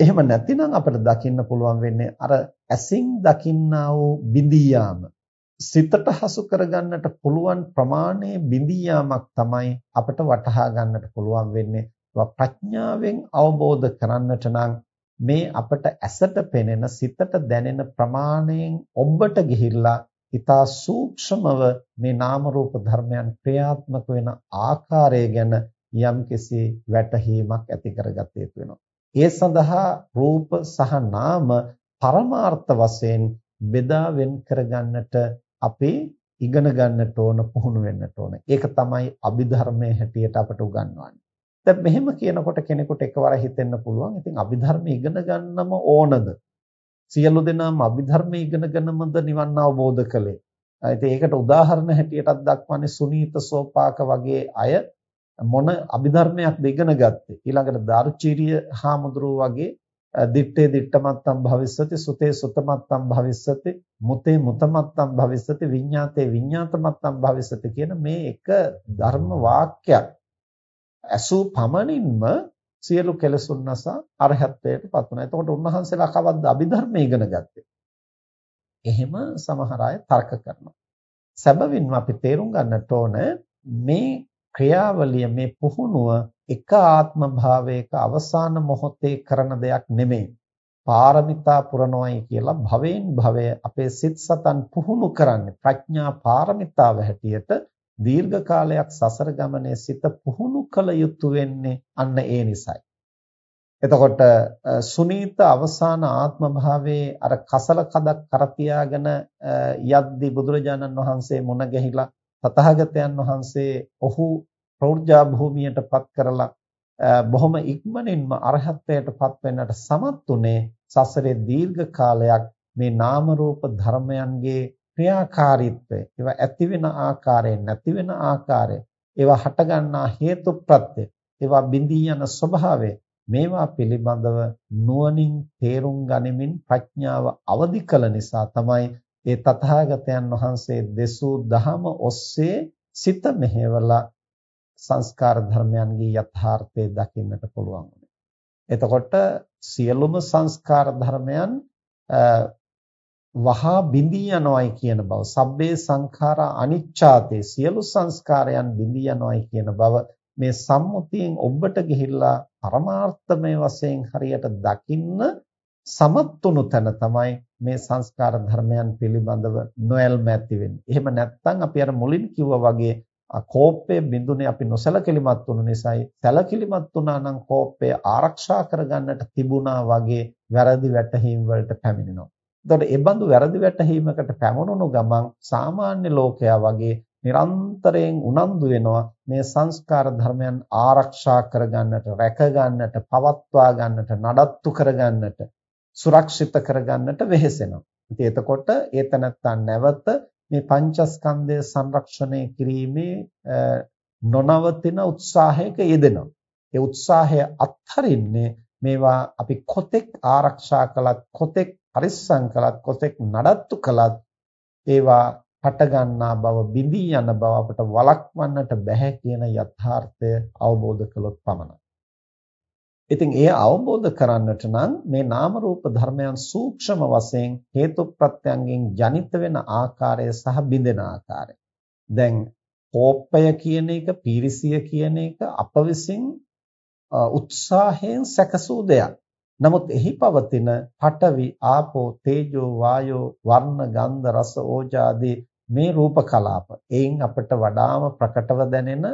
එහෙම නැතිනම් අපිට දකින්න පුළුවන් වෙන්නේ අර ඇසින් දකින්නා වූ බිඳියාම සිතට හසු කරගන්නට පුළුවන් ප්‍රමාණයේ බිඳියාමක් තමයි අපිට වටහා ගන්නට පුළුවන් වෙන්නේ. ප්‍රඥාවෙන් අවබෝධ කරන්නට නම් මේ අපට ඇසට පෙනෙන සිතට දැනෙන ප්‍රමාණයෙන් ඔබට ගිහිල්ලා ඊතා සූක්ෂමව මේ නාම රූප ධර්මයන් ක්‍රියාත්මක වෙන ආකාරය ගැන යම්කිසි වැටහීමක් ඇති කරගත යුතු වෙනවා. ඒ සඳහා රූප සහ නාම පරමාර්ථ වශයෙන් බෙදා වෙන් කරගන්නට අපි ඉගෙන ගන්නට ඕන පුහුණු වෙන්නට ඕන. ඒක තමයි අභිධර්මයේ හැටියට අපට උගන්වන්නේ. දැන් මෙහෙම කියනකොට කෙනෙකුට එකවර හිතෙන්න පුළුවන් ඉතින් අභිධර්ම ඉගෙන ගන්නම ඕනද? සියලු දෙනාම අභිධර්ම ඉගෙනගෙනමද නිවන් අවබෝධ කළේ. ඉතින් ඒකට උදාහරණ හැටියටත් දක්වන්නේ සුනීත සෝපාක වගේ අය මොන අභිධර්මයක්ද ඉගෙන ගත්තේ. ඊළඟට දාරුචීරිය හාමුදුරුවෝ වගේ දිත්තේ දිත්තමත්තම් භවිස්සති සුතේ සුතමත්තම් භවිස්සති මුතේ මුතමත්තම් භවිස්සති විඤ්ඤාතේ විඤ්ඤාතමත්තම් භවිස්සති කියන මේ එක ධර්ම වාක්‍යයක් ඇසූ පමණින්ම සියලු කෙලසුන් නැසා අරහත්ත්වයට පත් වුණා. එතකොට උන්වහන්සේලා කවද්ද අභිධර්ම ඉගෙන ගත්තේ? එහෙම සමහර අය තර්ක කරනවා. සැබවින්ම අපි තේරුම් ගන්නට ඕන මේ ක්‍රියාවලිය මේ පුහුණුව එක ආත්ම භාවයක අවසාන මොහොතේ කරන දෙයක් නෙමෙයි. පාරමිතා පුරනොයි කියලා භවෙන් භවය අපේ සිත් සතන් පුහුණු කරන්නේ ප්‍රඥා පාරමිතාව හැටියට දීර්ඝ කාලයක් සසර ගමනේ සිත පුහුණු කළ යුතු වෙන්නේ අන්න ඒ නිසයි. එතකොට සුනීත අවසාන ආත්ම භාවයේ අර කසල කදක් කරතියාගෙන යද්දි බුදුරජාණන් වහන්සේ මුණ ගැහිලා තථාගතයන් වහන්සේ ඔහු ප්‍රෞර්ජා භූමියටපත් කරලා බොහොම ඉක්මනින්ම අරහත්ත්වයටපත් වෙන්නට සමත් උනේ සසරේ දීර්ඝ කාලයක් මේ නාම රූප ධර්මයන්ගේ ක්‍රියාකාරීත්වය. ඒවා ඇති වෙන ආකාරය නැති වෙන ආකාරය. ඒවා හටගන්නා හේතු ප්‍රත්‍ය ඒවා බිඳී යන ස්වභාවය. මේවා පිළිබඳව නුවණින් තේරුම් ගනිමින් ප්‍රඥාව අවදි කළ නිසා තමයි ඒ තථාගතයන් වහන්සේ දෙසූ දහම ඔස්සේ සිත මෙහෙवला සංස්කාර ධර්මයන්ගේ යථාර්ථය දකින්නට පුළුවන් වුණේ. එතකොට සියලුම සංස්කාර ධර්මයන් වහා බිඳී යනවායි කියන බව සබ්බේ සංඛාරා අනිච්ඡාතේ සියලු සංස්කාරයන් බිඳී යනවායි කියන බව මේ සම්මුතියෙන් ඔබට ගිහිල්ලා පරමාර්ථමය වශයෙන් හරියට දකින්න සමත්තුණු තැන තමයි මේ සංස්කාර ධර්මයන් පිළිබඳව නොයල්ම ඇති වෙන්නේ. එහෙම නැත්නම් අපි අර මුලින් කිව්වා වගේ කෝපය බිඳුනේ අපි නොසලකිලිමත් වුණු නිසායි සැලකිලිමත් වුණා නම් කෝපය ආරක්ෂා කරගන්නට තිබුණා වගේ වැරදි වැටහීම් වලට පැමිණෙනවා. එතකොට ඒ බඳු වැරදි වැටහීමකට පැමුණුණු ගමන් සාමාන්‍ය ලෝකයා වගේ නිරන්තරයෙන් උනන්දු වෙනවා මේ සංස්කාර ධර්මයන් ආරක්ෂා කරගන්නට, රැකගන්නට, පවත්වා ගන්නට, නඩත්තු කරගන්නට, සුරක්ෂිත කරගන්නට වෙහෙසෙනවා. ඉතින් එතකොට ඒතනත්තා නැවත මේ පංචස්කන්ධය සංරක්ෂණය කිරීමේ නොනවතින උත්සාහයක යෙදෙනවා. ඒ උත්සාහය අත්හරින්නේ මේවා අපි කොතෙක් ආරක්ෂා කළත් කොතෙක් පරිස්සම් කළත් කොතෙක් නඩත්තු කළත් ඒවා හට ගන්නා බව බිඳී යන බව අපට වළක්වන්නට බැහැ කියන යථාර්ථය අවබෝධ කළොත් පමණයි. ඉතින් එය අවබෝධ කරන්නට නම් මේ නාම රූප ධර්මයන් සූක්ෂම වශයෙන් හේතු ප්‍රත්‍යයෙන් ජනිත වෙන ආකාරය සහ බිඳෙන ආකාරය. දැන් කෝපය කියන එක, පීරිසිය කියන එක අප විසින් උත්සාහයෙන් සැකසූ දෙයක්. නමුත් එහි පවතින පඨවි ආපෝ තේජෝ වායෝ වර්ණ ගන්ධ රස ඕජාදී මේ රූප කලාප එයින් අපිට වඩාම ප්‍රකටව දැනෙන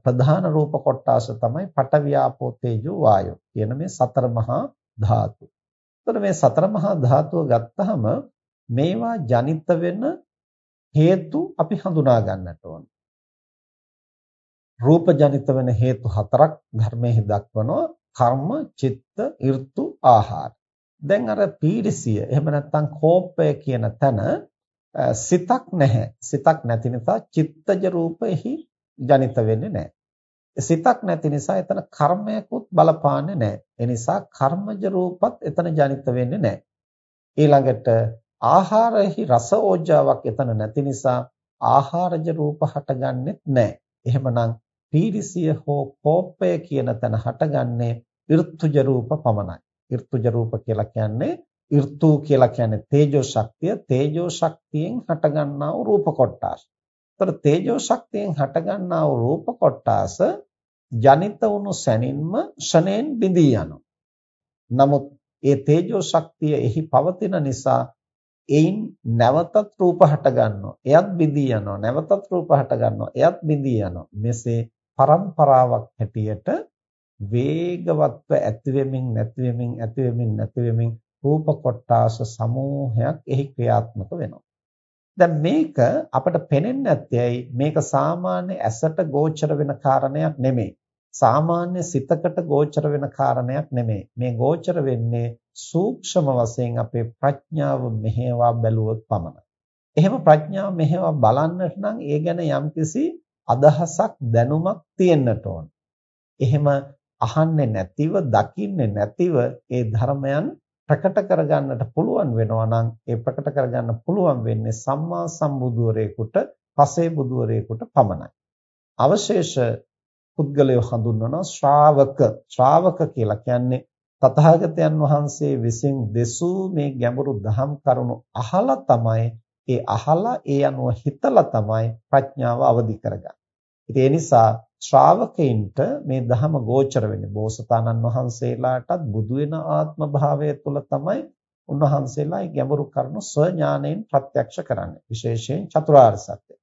ප්‍රධාන රූප කොටාස තමයි පඨවි ආපෝ තේජෝ වායෝ කියන මේ සතර මහා ධාතු. එතකොට මේ සතර මහා ධාතුව ගත්තහම මේවා ජනිත වෙන හේතු අපි හඳුනා ගන්නට ඕන. රූප ජනිත වෙන හේතු හතරක් ධර්මයේ දක්වනවා කර්ම, චිත්ත, ඍතු, ආහාර. දැන් අර පීඩසිය එහෙම නැත්නම් කෝපය කියන තැන සිතක් නැහැ. සිතක් නැති නිසා චිත්තජ රූපෙහි ජනිත වෙන්නේ නැහැ. සිතක් නැති නිසා එතන කර්මයකුත් බලපාන්නේ නැහැ. ඒ නිසා කර්මජ රූපත් එතන ජනිත වෙන්නේ නැහැ. ඊළඟට ආහාරෙහි රස ඕජාවක් එතන නැති නිසා ආහාරජ රූප හටගන්නෙත් නැහැ. එහෙමනම් පීරිසිය හෝ කෝපය කියන තැන හටගන්නේ ඍතුජ රූප පමණයි. ඍතුජ රූප කියලා කියන්නේ ඍතු කියලා කියන්නේ තේජෝ ශක්තිය තේජෝ ශක්තියෙන් හටගන්නා වූ රූප කොටස්. ඒතර තේජෝ ශක්තියෙන් හටගන්නා වූ රූප කොටස් ජනිත වුණු සැනින්ම ෂණයෙන් බිඳී යනවා. නමුත් ඒ තේජෝ ශක්තිය එහි පවතින නිසා එයින් නැවතත් රූප හට ගන්නවා. එයත් බිඳී යනවා. නැවතත් රූප හට ගන්නවා. එයත් බිඳී යනවා. මෙසේ පරම්පරාවක් හැටියට වේගවත්ව ඇති වෙමින් නැති වෙමින් ඇති වෙමින් නැති වෙමින් රූප කොටාස සමූහයක් එහි ක්‍රියාත්මක වෙනවා. දැන් මේක අපට පේන්නේ නැත්තේයි මේක සාමාන්‍ය ඇසට ගෝචර වෙන කාරණයක් නෙමෙයි. සාමාන්‍ය සිතකට ගෝචර වෙන කාරණයක් නෙමෙයි. මේ ගෝචර වෙන්නේ සූක්ෂම වශයෙන් අපේ ප්‍රඥාව මෙහෙවා බැලුවොත් පමණයි. එහෙම ප්‍රඥාව මෙහෙවා බලන්නට නම් ඒ ගැන යම්කිසි අදහසක් දැනුමක් තියෙන්නට ඕන. එහෙම අහන්නේ නැතිව දකින්නේ නැතිව ඒ ධර්මයන් ප්‍රකට කරගන්නට පුළුවන් වෙනවා නම් ඒ ප්‍රකට කරගන්න පුළුවන් වෙන්නේ සම්මා සම්බුදුවරයෙකුට පසේ බුදුවරයෙකුට පමණයි. අවශේෂ පුද්ගලයෝ හඳුන්වනවා ශ්‍රාවක. ශ්‍රාවක කියලා කියන්නේ තථාගතයන් වහන්සේ විසින් දෙසූ මේ ගැඹුරු දහම් කරුණු අහලා තමයි ඒ අහලා ඒ අනුව හිතලා තමයි ප්‍රඥාව අවදි කරගන්නේ. ඉතින් ඒ නිසා ශ්‍රාවකයින්ට මේ ධහම ගෝචර වෙන්නේ බෝසතාණන් වහන්සේලාටත් බුදු වෙන ආත්ම භාවය තුළ තමයි උන්වහන්සේලා මේ ගැඹුරු කරුණු ස්වඥාණයෙන් ප්‍රත්‍යක්ෂ කරන්නේ විශේෂයෙන් චතුරාර්ය සත්‍ය.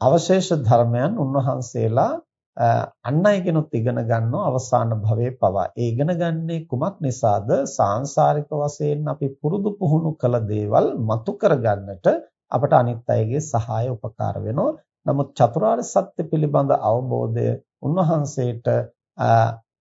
අවශේෂ ධර්මයන් උන්වහන්සේලා අන් අයගෙනුත් ඉගෙන ගන්නව අවසාන භවයේ පවා. ඒ ඉගෙන ගන්නේ කුමක් නිසාද? සාංශාරික වශයෙන් අපි පුරුදු පුහුණු කළ දේවල් මතු කරගන්නට අපට අනිත් අයගේ සහාය උපකාර වෙනවා. නමුත් චතුරාර්ය සත්‍ය පිළිබඳ අවබෝධය උන්වහන්සේට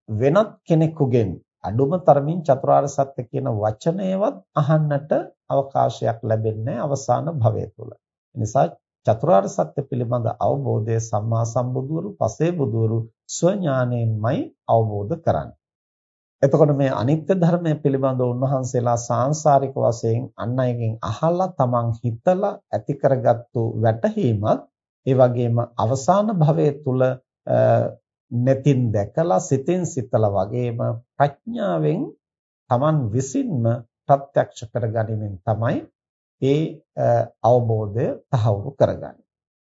වෙනත් කෙනෙකුගෙන් අඩුම තරමින් චතුරාර්ය සත්‍ය කියන වචනයවත් අහන්නට අවකාශයක් ලැබෙන්නේ අවසාන භවය තුල. නිසා චතුරාර්ය සත්‍ය පිළිබඳ අවබෝධය සම්මා සම්බුදුවරු, පසේ බුදුවරු ස්වඥාණයෙන්මයි අවබෝධ කරන්නේ. එතකොට මේ අනිත්‍ය ධර්මය පිළිබඳව උන්වහන්සේලා සාංශාරික වශයෙන් අන් අයගෙන් අහලා තමන් හිතලා ඇති කරගත්තු වැටහීමත් ඒ වගේම අවසාන භවයේ තුල netin දැකලා සිතෙන් සිතලා වගේම ප්‍රඥාවෙන් Taman විසින්ම ප්‍රත්‍යක්ෂ කරගැනීමෙන් තමයි ඒ අවබෝධය තහවුරු කරගන්නේ.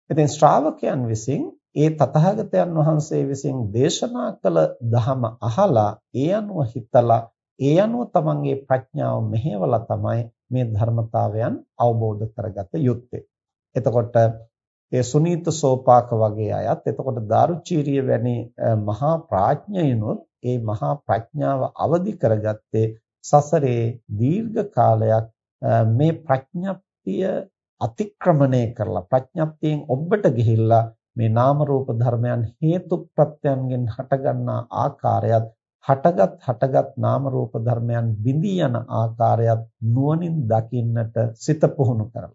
ඉතින් ශ්‍රාවකයන් විසින් ඒ තථාගතයන් වහන්සේ විසින් දේශනා කළ ධහම අහලා ඒ අනුව හිතලා ඒ අනුව තමන්ගේ ප්‍රඥාව මෙහෙवला තමයි මේ ධර්මතාවයන් අවබෝධ කරගත යුත්තේ. එතකොට ඒ සුනීත සෝපාක වගේ අයත් එතකොට දාරුචීරිය වැනි මහා ප්‍රඥයිනොත් ඒ මහා ප්‍රඥාව අවදි කරගත්තේ සසරේ දීර්ඝ කාලයක් මේ ප්‍රඥප්තිය අතික්‍රමණය කරලා ප්‍රඥප්තියෙන් ඔබට ගිහිල්ලා මේ නාම රූප ධර්මයන් හේතු ප්‍රත්‍යයන්ගෙන් හටගන්නා ආකාරයත් හටගත් හටගත් නාම රූප ධර්මයන් බිඳී යන ආකාරයත් නුවණින් දකින්නට සිත පුහුණු කරලා.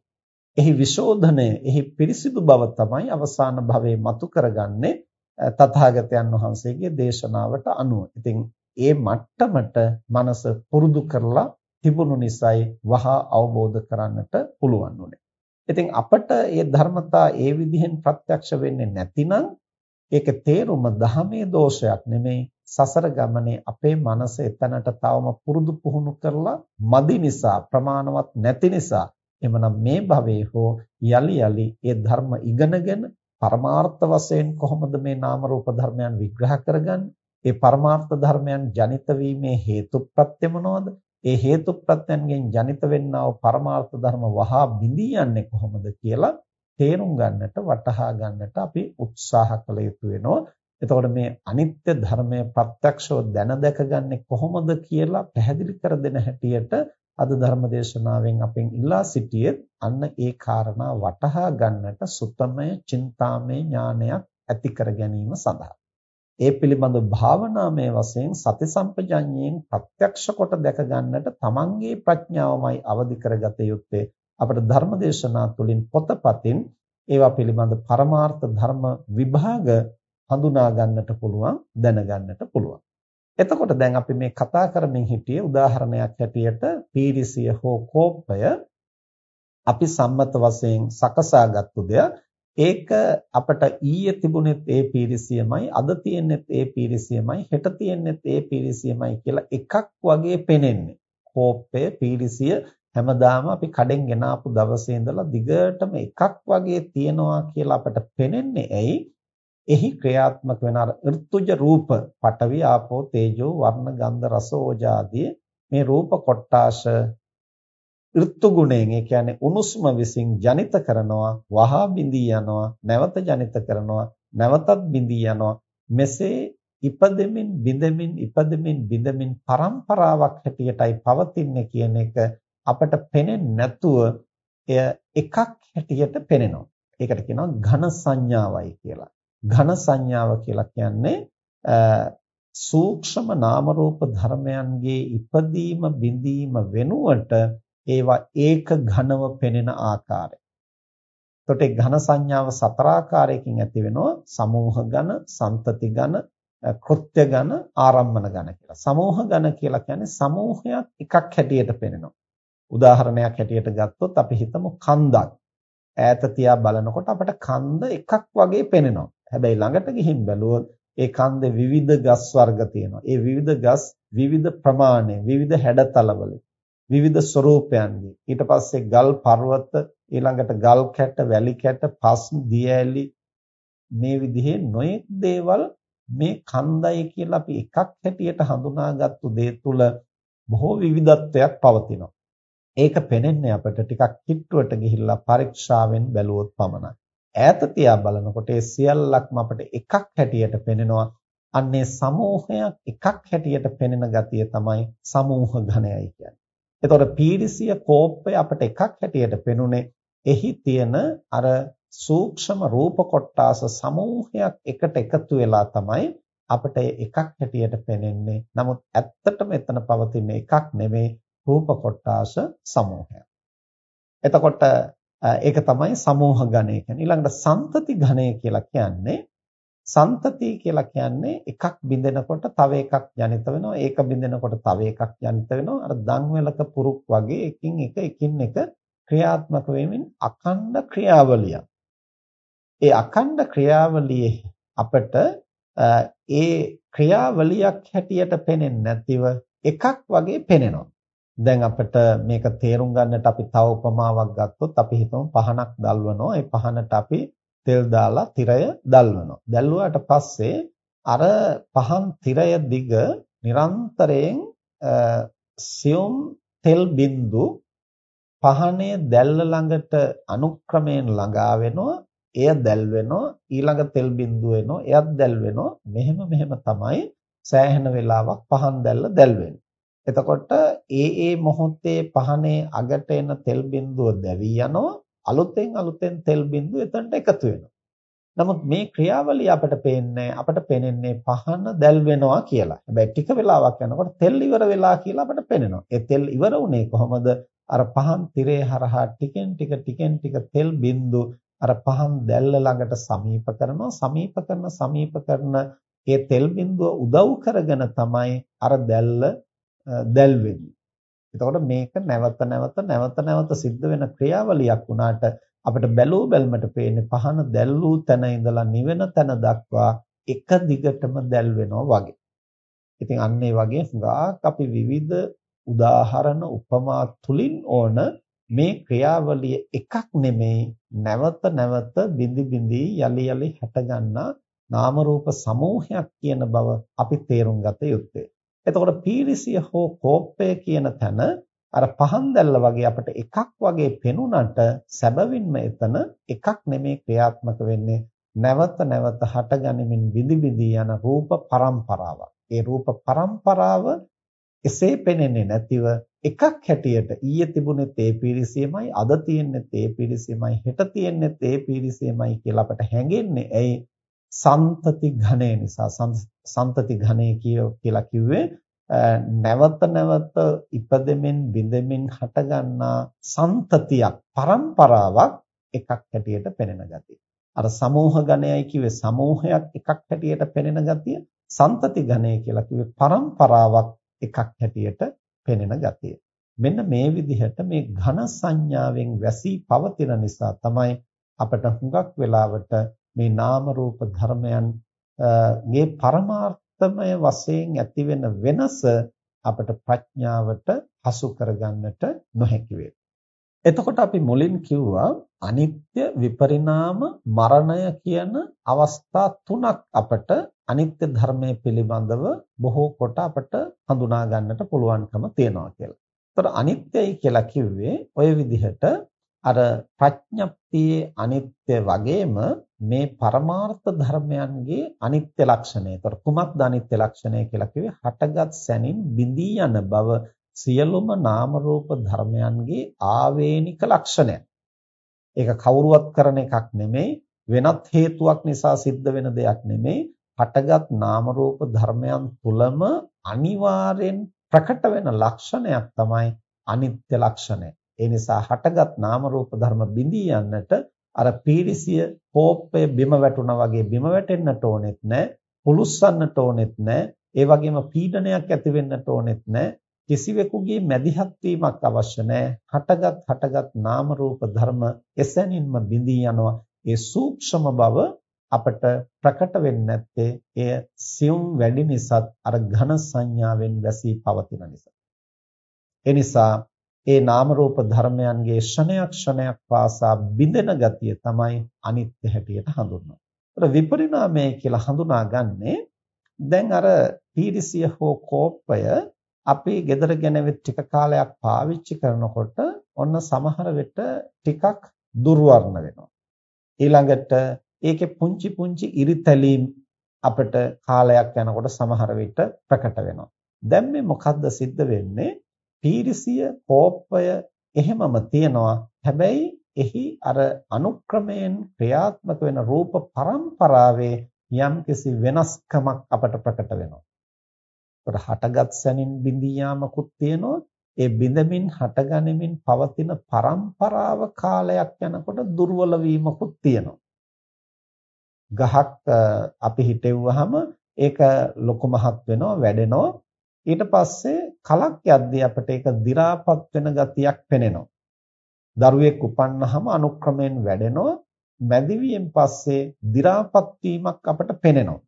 එහි විශෝධනය, එහි පිරිසිදු බව තමයි අවසාන භවයේ මතු කරගන්නේ තථාගතයන් වහන්සේගේ දේශනාවට අනුව. ඉතින් ඒ මට්ටමට මනස පුරුදු කරලා තිබුණු නිසායි වහා අවබෝධ කරන්නට පුළුවන් උනේ. ඉතින් අපට මේ ධර්මතා ඒ විදිහෙන් ප්‍රත්‍යක්ෂ වෙන්නේ නැතිනම් ඒක තේරුම දහමේ දෝෂයක් නෙමෙයි සසර ගමනේ අපේ මනස එතනට තවම පුරුදු පුහුණු කරලා මදි නිසා ප්‍රමාණවත් නැති නිසා එමනම් මේ භවයේ හෝ යලි යලි ඒ ධර්ම ඉගෙනගෙන පරමාර්ථ වශයෙන් කොහොමද මේ නාම රූප ධර්මයන් විග්‍රහ කරගන්නේ? ඒ පරමාර්ථ ධර්මයන් ජනිත වීමේ හේතු ප්‍රත්‍ය මොනවද? ඒ හේතු ප්‍රත්‍යයන්ගෙන් ජනිත වෙන්නා වූ පරමාර්ථ ධර්ම වහා බිඳී යන්නේ කොහොමද කියලා තේරුම් ගන්නට වටහා ගන්නට අපි උත්සාහ කළ යුතු වෙනවා. එතකොට මේ අනිත්‍ය ධර්මය ප්‍රත්‍යක්ෂව දැන දැකගන්නේ කොහොමද කියලා පැහැදිලි කර දෙන හැටියට අද ධර්ම දේශනාවෙන් අපෙන් ඉල්ලා සිටියේ අන්න ඒ කාරණා වටහා ගන්නට සුත්තමය චින්තාමය ඥානයක් ඇති කර ගැනීම සඳහා ඒ පිළිබඳ භාවනාමය වශයෙන් සති සම්පජඤ්ඤයෙන් ප්‍රත්‍යක්ෂ කොට දැක ගන්නට තමන්ගේ ප්‍රඥාවමයි අවදි කරගත යුත්තේ. අපට ධර්මදේශනා තුළින් පොතපතින් ඒවා පිළිබඳ පරමාර්ථ ධර්ම විභාග හඳුනා ගන්නට පුළුවන් දැනගන්නට පුළුවන්. එතකොට දැන් අපි මේ කතා කරමින් හිටියේ උදාහරණයක් හැටියට පීරිසිය හෝ කෝපය අපි සම්මත වශයෙන් සකසාගත්තු දෙයක්. ඒක අපට ඊයේ තිබුණෙත් ඒ පීරිසියමයි අද තියෙන්නෙත් ඒ පීරිසියමයි හෙට තියෙන්නෙත් ඒ පීරිසියමයි කියලා එකක් වගේ පෙනෙන්නේ. කෝපය පීරිසිය හැමදාම අපි කඩෙන් ගෙන ආපු දවසේ ඉඳලා දිගටම එකක් වගේ තියනවා කියලා අපට පෙනෙන්නේ ඇයි? එහි ක්‍රියාත්මක වෙන අර ඍතුජ රූප පඨවි ආපෝ තේජෝ වර්ණ ගන්ධ රස ඕජාදී මේ රූප කොටාෂ ඍතු ගුණයෙන් ඒ කියන්නේ උණුසුම විසින් ජනිත කරනවා වහා බිඳී යනවා නැවත ජනිත කරනවා නැවතත් බිඳී යනවා මෙසේ ඉපදෙමින් බිඳෙමින් ඉපදෙමින් බිඳෙමින් පරම්පරාවක් හැටියටයි පවතින්නේ කියන එක අපට පෙනෙන්නේ නැතුව එය එකක් හැටියට පෙනෙනවා. ඒකට කියනවා ඝන සංඥාවයි කියලා. ඝන සංඥාව කියලා කියන්නේ සූක්ෂම නාම රූප ධර්මයන්ගේ ඉපදීම බිඳීම වෙනුවට ඒවා ඒක ඝනව පෙනෙන ආකාරය. එතකොට ඒ ඝන සංඥාව සතර ආකාරයකින් ඇති වෙනවා සමූහ ඝන, සම්තති ඝන, කෘත්‍ය ඝන, ආරම්මන ඝන කියලා. සමූහ ඝන කියලා කියන්නේ සමූහයක් එකක් හැටියට පෙනෙනවා. උදාහරණයක් හැටියට ගත්තොත් අපි හිතමු කන්දක්. ඈත තියා බලනකොට අපට කන්ද එකක් වගේ පෙනෙනවා. හැබැයි ළඟට ගිහින් බැලුවොත් ඒ කන්දේ විවිධ ගස් වර්ග තියෙනවා. ඒ විවිධ ගස් විවිධ ප්‍රමාණය, විවිධ හැඩතලවල විවිධ ස්වરૂපයන්ගේ ඊට පස්සේ ගල් පර්වත ඊළඟට ගල් කැට වැලි කැට පස් දියඇලි මේ විදිහේ නොයෙක් දේවල් මේ කන්දයි කියලා අපි එකක් හැටියට හඳුනාගත්තු දේ තුල බොහෝ විවිධත්වයක් පවතිනවා. ඒක පෙනෙන්නේ අපිට ටිකක් කිට්ටුවට ගිහිල්ලා පරීක්ෂාවෙන් බැලුවොත් පමණයි. ඈත තියා බලනකොට ඒ සියල්ලක්ම අපිට එකක් හැටියට පෙනෙනවා. අන්නේ සමූහයක් එකක් හැටියට පෙනෙන ගතිය තමයි සමූහ ඝනයයි කියන්නේ. එතකොට පීරිසිය කෝප්පය අපිට එකක් හැටියට පෙනුනේ එහි තියෙන අර සූක්ෂම රූප කොටාස සමූහයක් එකට එකතු වෙලා තමයි අපිට එකක් හැටියට පෙනෙන්නේ. නමුත් ඇත්තටම එතන පවතින එකක් නෙමෙයි රූප කොටාස සමූහයක්. එතකොට ඒක තමයි සමූහ ගණය කියන්නේ. ඊළඟට සන්තති ගණය කියලා කියන්නේ සන්තතිය කියලා කියන්නේ එකක් බිඳෙනකොට තව එකක් ජනිත වෙනවා. ඒක බිඳෙනකොට තව එකක් ජනිත වෙනවා. අර දන්වැලක පුරුක් වගේ එකින් එක එකින් එක ක්‍රියාත්මක වෙමින් අඛණ්ඩ ක්‍රියාවලියක්. ඒ අඛණ්ඩ ක්‍රියාවලියේ අපට ඒ ක්‍රියාවලියක් හැටියට පෙනෙන්නේ නැතිව එකක් වගේ පෙනෙනවා. දැන් අපිට මේක තේරුම් ගන්නට අපි තව උපමාවක් ගත්තොත් අපි හිතමු පහනක් දල්වනවා. ඒ පහනට අපි තෙල් දාලා තිරය දැල්වනවා. දැල්වුවාට පස්සේ අර පහන් තිරය දිග නිරන්තරයෙන් සියුම් තෙල් බිඳු පහනේ දැල්ල ළඟට අනුක්‍රමයෙන් ළඟා වෙනවා. එය දැල් වෙනවා ඊළඟ තෙල් බිඳුව එනවා එයත් දැල් වෙනවා මෙහෙම මෙහෙම තමයි සෑහෙන වෙලාවක් පහන් දැල්ල දැල් වෙන්නේ එතකොට ඒ ඒ මොහොතේ පහනේ අගට එන තෙල් බිඳුව දැවි යනවා. අලුතෙන් අලුතෙන් තෙල් බිඳුව එතනට එකතු වෙනවා නමුත් මේ ක්‍රියාවලිය අපිට පේන්නේ අපිට පේන්නේ පහන දැල් වෙනවා කියලා. හැබැයි ටික වෙලාවක් යනකොට තෙල් ඉවර වෙලා කියලා අපිට පේනවා. ඒ තෙල් ඉවර වුණේ කොහොමද? අර පහන් tire හරහා ටිකෙන් ටික ටිකෙන් ටික තෙල් බින්දු අර පහන් දැල්ල ළඟට සමීප කරනවා. සමීප කරන සමීප කරන ඒ තෙල් බින්දුව උදව් කරගෙන තමයි අර දැල්ල දැල් වෙන්නේ. එතකොට මේක නැවත නැවත නැවත නැවත සිද්ධ වෙන ක්‍රියාවලියක් වුණාට අපිට බැලූ බැල්මට පේන්නේ පහන දැල්වූ තැන ඉඳලා නිවෙන තැන දක්වා එක දිගටම දැල් වෙනවා වගේ. ඉතින් අන්න ඒ වගේ හුඟක් අපි විවිධ උදාහරණ උපමා තුලින් ඕන මේ ක්‍රියාවලිය එකක් නෙමෙයි නැවත නැවත බිඳි බිඳි යලි යලි හටගන්නා නාම රූප සමූහයක් කියන බව අපි තේරුම් ගත යුත්තේ. එතකොට පීරිසිය හෝ කෝපය කියන තැන අර පහන් දැල්ල වගේ අපිට එකක් වගේ පෙනුනට සැබවින්ම එතන එකක් නෙමේ ක්‍රියාත්මක වෙන්නේ නැවත නැවත හටගනිමින් විදි විදි යන රූප පරම්පරාවක්. ඒ රූප පරම්පරාව එසේ පෙනෙන්නේ නැතිව එකක් හැටියට ඊයේ තිබුණේ තේ පීරිසියමයි අද තියෙන්නේ තේ පීරිසියමයි හෙට තියෙන්නේ තේ පීරිසියමයි කියලා අපට හැඟෙන්නේ. ඇයි? සම්පති ඝනේ නිසා සම්පති ඝනේ කියලා කිව්වේ නැවත නැවත ඉපදෙමින් බිඳෙමින් හටගන්නා සම්පතියක් පරම්පරාවක් එකක් හැටියට පෙනෙන ගතිය. අර සමෝහ ඝණයයි කිව්වේ සමෝහයක් එකක් හැටියට පෙනෙන ගතිය. සම්පති ඝණය කියලා කිව්වේ පරම්පරාවක් එකක් හැටියට පෙනෙන ගතිය. මෙන්න මේ විදිහට මේ ඝන සංඥාවෙන් වැසී පවතින නිසා තමයි අපට හුඟක් වෙලාවට මේ නාම රූප ධර්මයන් ගේ පරමාර්ථ ප්‍රත්‍යමය වශයෙන් ඇතිවෙන වෙනස අපට ප්‍රඥාවට හසු කරගන්නට නොහැකි එතකොට අපි මුලින් කිව්වා අනිත්‍ය විපරිණාම මරණය කියන අවස්ථා තුනක් අපට අනිත්‍ය ධර්මයේ පිළිබඳව බොහෝ කොට අපට හඳුනා ගන්නට පුළුවන්කම තියෙනවා කියලා. ඒතර අනිත්‍යයි කියලා කිව්වේ ওই විදිහට අර ප්‍රඥප්තියේ අනිත්‍ය වගේම මේ පරමාර්ථ ධර්මයන්ගේ අනිත්‍ය ලක්ෂණය. ඒතර කුමක්ද අනිත්‍ය ලක්ෂණය කියලා කිව්වේ හටගත් සැනින් බිඳී යන බව සියලුම නාම රූප ධර්මයන්ගේ ආවේනික ලක්ෂණය. ඒක කවුරුවත් කරන එකක් නෙමෙයි වෙනත් හේතුවක් නිසා සිද්ධ වෙන දෙයක් නෙමෙයි හටගත් නාම රූප ධර්මයන් තුලම අනිවාර්යෙන් ප්‍රකට වෙන ලක්ෂණයක් තමයි අනිත්‍ය ලක්ෂණය. ඒ නිසා හටගත් නාම රූප ධර්ම බිඳී යන්නට අර පීරිසිය කෝපය බිම වැටුණා වගේ බිම වැටෙන්නට ඕනෙත් නැහැ පුලුස්සන්නට ඕනෙත් නැහැ ඒ වගේම පීඩනයක් ඇති වෙන්නට ඕනෙත් නැහැ කිසිවෙකුගේ මැදිහත් වීමක් අවශ්‍ය නැහැ හටගත් හටගත් නාම රූප ධර්ම එසැනින්ම බිඳී යනවා. ඒ සූක්ෂම බව අපට ප්‍රකට වෙන්නේ නැත්තේ එය සියුම් වැඩි නිසාත් අර ඝන සංඥාවෙන් වැසී පවතින නිසා. එනිසා ඒ නාම රූප ධර්මයන්ගේ ක්ෂණයක් ක්ෂණයක් පාසා බිඳෙන ගතිය තමයි අනිත්‍ය හැටියට හඳුන්වන්නේ. ඒතර විපරිණාමය කියලා හඳුනාගන්නේ දැන් අර පීරිසිය හෝ කෝපය අපි ගෙදර ගෙනවිත් ටික කාලයක් පාවිච්චි කරනකොට ඔන්න සමහර වෙට ටිකක් දුර්වර්ණ වෙනවා. ඊළඟට ඒකේ පුංචි පුංචි ඉරිතැලීම් අපිට කාලයක් යනකොට සමහර විට ප්‍රකට වෙනවා. දැන් මේ මොකද්ද සිද්ධ වෙන්නේ? පීරිසිය කෝපය එහෙමම තියෙනවා හැබැයි එහි අර අනුක්‍රමයෙන් ක්‍රියාත්මක වෙන රූප පරම්පරාවේ යම්කිසි වෙනස්කමක් අපට ප්‍රකට වෙනවා. ඒකට හටගත් සැනින් බිඳී යාමකුත් තියෙනවා. ඒ බිඳමින් හටගනිමින් පවතින පරම්පරාව කාලයක් යනකොට දුර්වල වීමකුත් තියෙනවා. ගහක් අපි හිටෙව්වහම ඒක ලොකු මහත් වෙනවා වැඩෙනවා ඊට පස්සේ කලක් යද්දී අපිට ඒක දි รา පත් වෙන ගතියක් පෙනෙනවා. දරුවෙක් උපන්නාම අනුක්‍රමයෙන් වැඩෙනවා. මැදිවියෙන් පස්සේ දි รา පත් වීමක් අපට පෙනෙනවා.